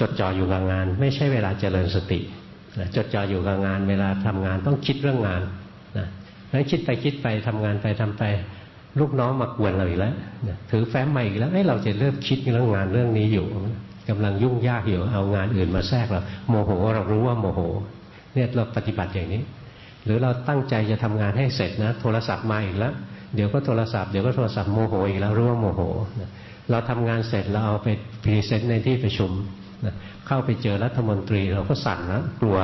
จดจ่ออยู่กับงาน ไม่ใช่เวลาเจริญสติจดจ่ออยู่กับงาน เวลาทำงานต้องคิดเรื่องงานนะนั้นคิดไปคิดไปทำงานไปทำไปลูกน้องมากวนเราอีกแล้วถือแฟ้มใหม่อีกแล้วเอ้เราจะเริ่มคิดเรื่องงานเรื่องนี้อยู่กำลังยุ่งยากอยู่เอางานอื่นมาแทรกเราโมโหเรารู้ว่าโมโห เนี่ยเราปฏิบัติอย่างนี้ หรือเราตั้งใจจะทำงานให้เสร็จนะ โทรศัพท์มาอีกแล้วเดี๋ยวก็โทรศัพท์เดี๋ยวก็โทรศัพท์โมโหอีกแล้วรู้ว่าโมโหเราทำงานเสร็จเราเอาไป present ในที่ประชุมเข้าไปเจอรัฐมนตรีเราก็สั่นนะกลัว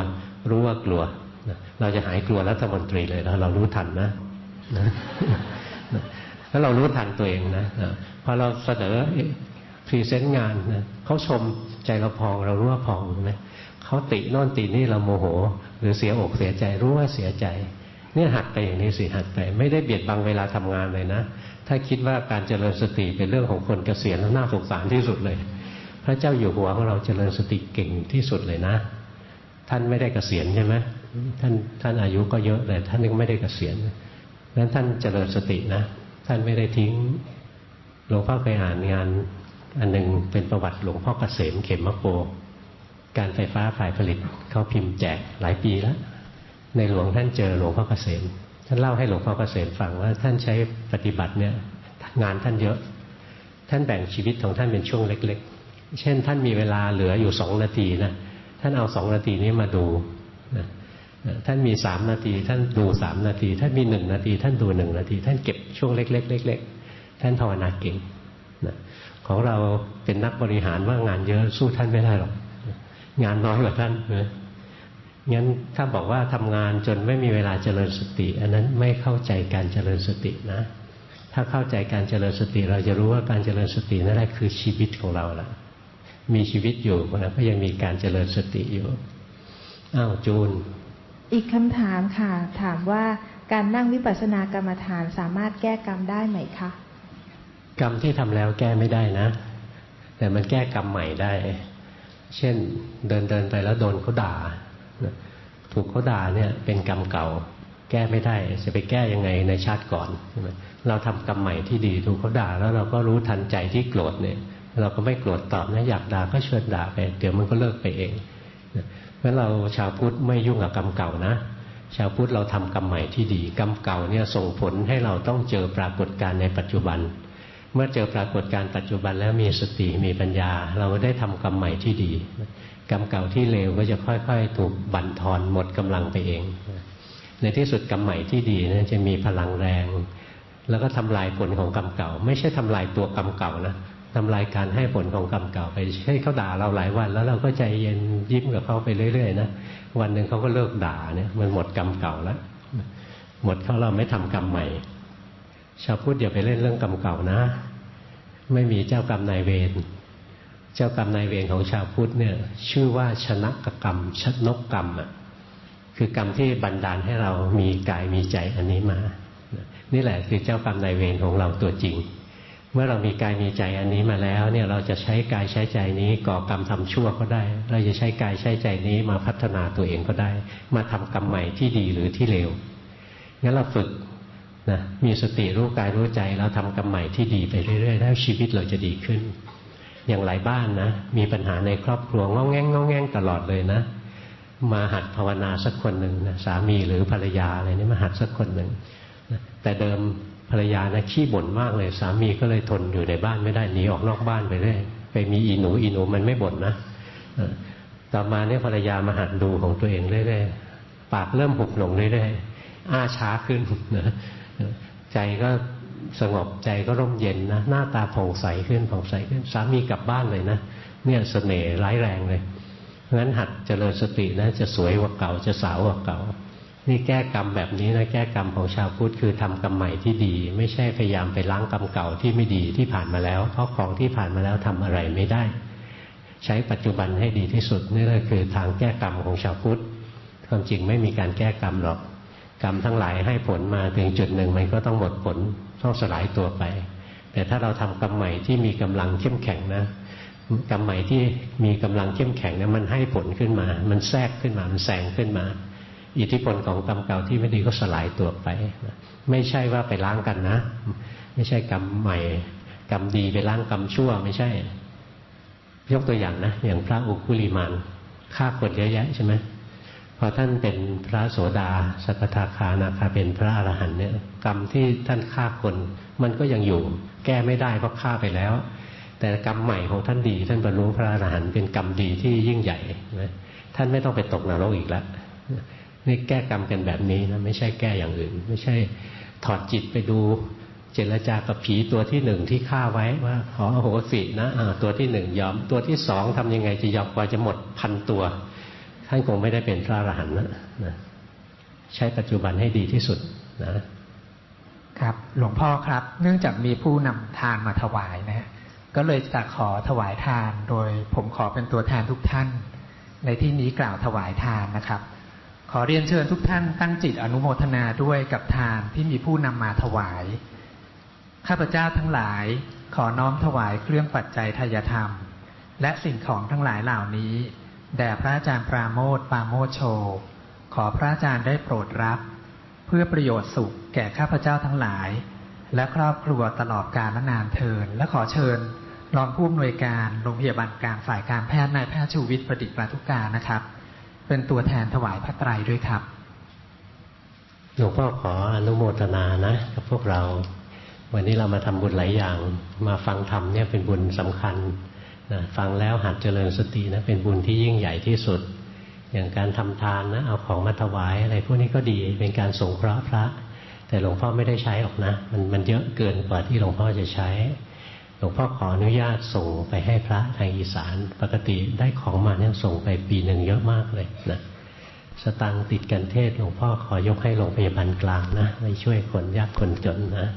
รู้ว่ากลัวเราจะหายกลัวรัฐมนตรีเลยแล้วเรารู้ทันนะแล้วเรารู้ทันตัวเองนะพอเราเสนอpresent งานนะเขาชมใจเราพองเรารู้ว่าพองไหม เขาติโน่นตินี่เราโมโห หรือเสียอกเสียใจรู้ว่าเสียใจ เนี่ยหัดไปอย่างนี้สิหัดไป ไม่ได้เบียดบังเวลาทำงานเลยนะ ถ้าคิดว่าการเจริญสติเป็นเรื่องของคนเกษียณแล้วน่าสงสารที่สุดเลย พระเจ้าอยู่หัวของเราเจริญสติเก่งที่สุดเลยนะ ท่านไม่ได้เกษียณใช่ไหมท่านท่านอายุก็เยอะแต่ท่านยังไม่ได้เกษียณนั้นท่านเจริญสตินะ ท่านไม่ได้ทิ้งหลวงพ่อเคยอ่านงานอันหนึ่งเป็นประวัติหลวงพ่อเกษมเขมมะโก การไฟฟ้าฝ่ายผลิตเขาพิมพ์แจกหลายปีแล้ว ในหลวงท่านเจอหลวงพ่อเกษมท่านเล่าให้หลวงพ่อเกษมฟังว่าท่านใช้ปฏิบัติเนี่ยงานท่านเยอะ ท่านแบ่งชีวิตของท่านเป็นช่วงเล็ก ๆ เช่น ท่านมีเวลาเหลืออยู่สองนาทีนะท่านเอาสองนาทีนี้มาดูนะท่านมีสามนาที ท่านดูสามนาที ท่านมีหนึ่งนาที ท่านดูหนึ่งนาที ท่านเก็บช่วงเล็กๆเล็กๆท่านภาวนาเก่งนะของเราเป็นนักบริหารว่างานเยอะสู้ท่านไม่ได้หรอก งานน้อยกว่าท่านนะงั้นถ้าบอกว่าทำงานจนไม่มีเวลาเจริญสติ อันนั้นไม่เข้าใจการเจริญสตินะ ถ้าเข้าใจการเจริญสติ เราจะรู้ว่าการเจริญสตินั่นแหละคือชีวิตของเราละมีชีวิตอยู่นะก็ยังมีการเจริญสติอยู่อ้าวจูน อีกคำถามค่ะ ถามว่าการนั่งวิปัสสนากรรมฐานสามารถแก้กรรมได้ไหมคะ กรรมที่ทำแล้วแก้ไม่ได้นะ แต่มันแก้กรรมใหม่ได้ เช่นเดินเดินไปแล้วโดนเขาด่าถูกเขาด่าเนี่ยเป็นกรรมเก่า แก้ไม่ได้จะไปแก้ยังไงในชาติก่อนใช่ไหมเราทำกรรมใหม่ที่ดีถูกเขาด่าแล้วเราก็รู้ทันใจที่โกรธเนี่ย เราก็ไม่โกรธตอบนะอยากด่าก็เชิญด่าไปเดี๋ยวมันก็เลิกไปเองเพราะเราชาวพุทธไม่ยุ่งกับกรรมเก่านะ ชาวพุทธเราทำกรรมใหม่ที่ดี กรรมเก่าเนี่ยส่งผลให้เราต้องเจอปรากฏการณ์ในปัจจุบันเเมื่อเจอปรากฏการณ์ปัจจุบันแล้วมีสติมีปัญญา เราได้ทำกรรมใหม่ที่ดีกรรมเก่าที่เลวก็จะค่อยๆ ถูกบั่นทอนหมดกำลังไปเอง ในที่สุดกรรมใหม่ที่ดีนะจะมีพลังแรง แล้วก็ทำลายผลของกรรมเก่า ไม่ใช่ทำลายตัวกรรมเก่านะทำลายการให้ผลของกรรมเก่าไปให้เขาด่าเราหลายวัน แล้วเราก็ใจเย็นยิ้มกับเขาไปเรื่อยๆนะวันหนึ่งเขาก็เลิกด่าเนี่ยมันหมดกรรมเก่าแล้วหมดเขาเราไม่ทำกรรมใหม่ ชาวพุทธอย่าไปเล่นเรื่องกรรมเก่านะ ไม่มีเจ้ากรรมนายเวรเจ้ากรรมนายเวรของชาวพุทธเนี่ย ชื่อว่าชนะกกรรมชนกกรรมอะคือกรรมที่บันดาลให้เรามีกายมีใจอันนี้มา นี่แหละคือเจ้ากรรมนายเวรของเราตัวจริง เมื่อเรามีกายมีใจอันนี้มาแล้วเนี่ยเราจะใช้กายใช้ใจนี้ก่อกรรมทำชั่วก็ได้ เราจะใช้กายใช้ใจนี้มาพัฒนาตัวเองก็ได้ มาทำกรรมใหม่ที่ดีหรือที่เลวงั้นเราฝึก นะมีสติรู้กายรู้ใจแล้วทำกรรมใหม่ที่ดีไปเรื่อยๆแล้วชีวิตเราจะดีขึ้น อย่างหลายบ้านนะมีปัญหาในครอบครัวงอแงงงอแงงตลอดเลยนะ มาหัดภาวนาสักคนหนึ่งนะสามีหรือภรรยาอะไรนี่มาหัดสักคนหนึ่งแต่เดิมภรรยานะขี้บ่นมากเลย สามีก็เลยทนอยู่ในบ้านไม่ได้หนีออกนอกบ้านไปเรื่อยไปมีอีหนูอีหนูมันไม่บ่นนะต่อมาเนี่ยภรรยามาหัดดูของตัวเองเรื่อยๆปากเริ่มหุบหลงเรื่อยๆอ้าช้าขึ้นนะ ใจก็สงบใจก็ร่มเย็นนะหน้าตาผ่องใสขึ้นผ่องใสขึ้นสามีกลับบ้านเลยนะเนี่ยเสน่ห์ร้ายแรงเลยเพราะฉะนั้นหัดเจริญสตินะ จะสวยกว่าเก่าจะสาวกว่าเก่า นี่แก้กรรมแบบนี้นะแก้กรรมของชาวพุทธคือทำกรรมใหม่ที่ดี ไม่ใช่พยายามไปล้างกรรมเก่าที่ไม่ดีที่ผ่านมาแล้วเพราะของที่ผ่านมาแล้วทำอะไรไม่ได้ ใช้ปัจจุบันให้ดีที่สุดนี่แหละคือทางแก้กรรมของชาวพุทธความจริงไม่มีการแก้กรรมหรอก กรรมทั้งหลายให้ผลมาถึงจุดหนึ่งมันก็ต้องหมดผลต้องสลายตัวไป แต่ถ้าเราทำกรรมใหม่ที่มีกำลังเข้มแข็งนะกรรมใหม่ที่มีกำลังเข้มแข็งเนี่ยมันให้ผลขึ้นมา มันแทรกขึ้นมา มันแสงขึ้นมา อิทธิพลของกรรมเก่าที่ไม่ดีก็สลายตัวไป ไม่ใช่ว่าไปล้างกันนะ ไม่ใช่กรรมใหม่ กรรมดีไปล้างกรรมชั่วไม่ใช่ ยกตัวอย่างนะ อย่างพระอุคุลิมานฆ่าคนเยอะแยะใช่ไหม พอท่านเป็นพระโสดาสกทาคานาคาเป็นพระอรหันต์เนี่ยกรรมที่ท่านฆ่าคน มันก็ยังอยู่ แก้ไม่ได้เพราะฆ่าไปแล้ว แต่กรรมใหม่ของท่านดี ท่านบรรลุพระอรหันต์เป็นกรรมดีที่ยิ่งใหญ่นะท่านไม่ต้องไปตกนรกอีกแล้วนี่แก้กรรมกันแบบนี้นะไม่ใช่แก้อย่างอื่น ไม่ใช่ถอดจิตไปดูเจรจากับผีตัวที่หนึ่งที่ฆ่าไว้ว่าขอโหสินะะตัวที่หนึ่งยอมตัวที่สองทำยังไงจะยอมกว่าจะหมดพันตัว ท่านคงไม่ได้เป็นพระอรหันต์นะนะใช้ปัจจุบันให้ดีที่สุดนะครับ หลวงพ่อครับ เนื่องจากมีผู้นำทานมาถวายนะฮะก็เลยจะขอถวายทาน โดยผมขอเป็นตัวแทนทุกท่าน ในที่นี้กล่าวถวายทานนะครับ ขอเรียนเชิญทุกท่านตั้งจิตอนุโมทนาด้วยกับทานที่มีผู้นำมาถวาย ข้าพเจ้าทั้งหลาย ขอน้อมถวายเครื่องปัจจัยทายธรรม และสิ่งของทั้งหลายเหล่านี้ แด่พระอาจารย์ปราโมทปราโมโช ขอพระอาจารย์ได้โปรดรับ เพื่อประโยชน์สุขแก่ข้าพเจ้าทั้งหลาย และครอบครัวตลอดกาลนานเทิน และขอเชิญรองผู้อำนวยการโรงพยาบาลกลางฝ่ายการแพทย์นายแพทย์ชูวิทย์ประดิษฐ์ปราทุการนะครับ เป็นตัวแทนถวายพระไตรด้วยครับหลวงพ่อขออนุโมทนานะกับพวกเรา วันนี้เรามาทำบุญหลายอย่าง มาฟังธรรมเนี่ยเป็นบุญสำคัญ นะฟังแล้วหัดเจริญสตินะเป็นบุญที่ยิ่งใหญ่ที่สุด อย่างการทำทานนะเอาของมาถวายอะไรพวกนี้ก็ดีเป็นการสงเคราะห์พระ แต่หลวงพ่อไม่ได้ใช้ออกนะ มันมันเยอะเกินกว่าที่หลวงพ่อจะใช้ หลวงพ่อขออนุญาตส่งไปให้พระทางอีสาน ปกติได้ของมาเนี่ยส่งไปปีหนึ่งเยอะมากเลยนะสตังติดกันเทศหลวงพ่อขอยกให้โรงพยาบาลกลางนะไปช่วยคนยากคนจนนะ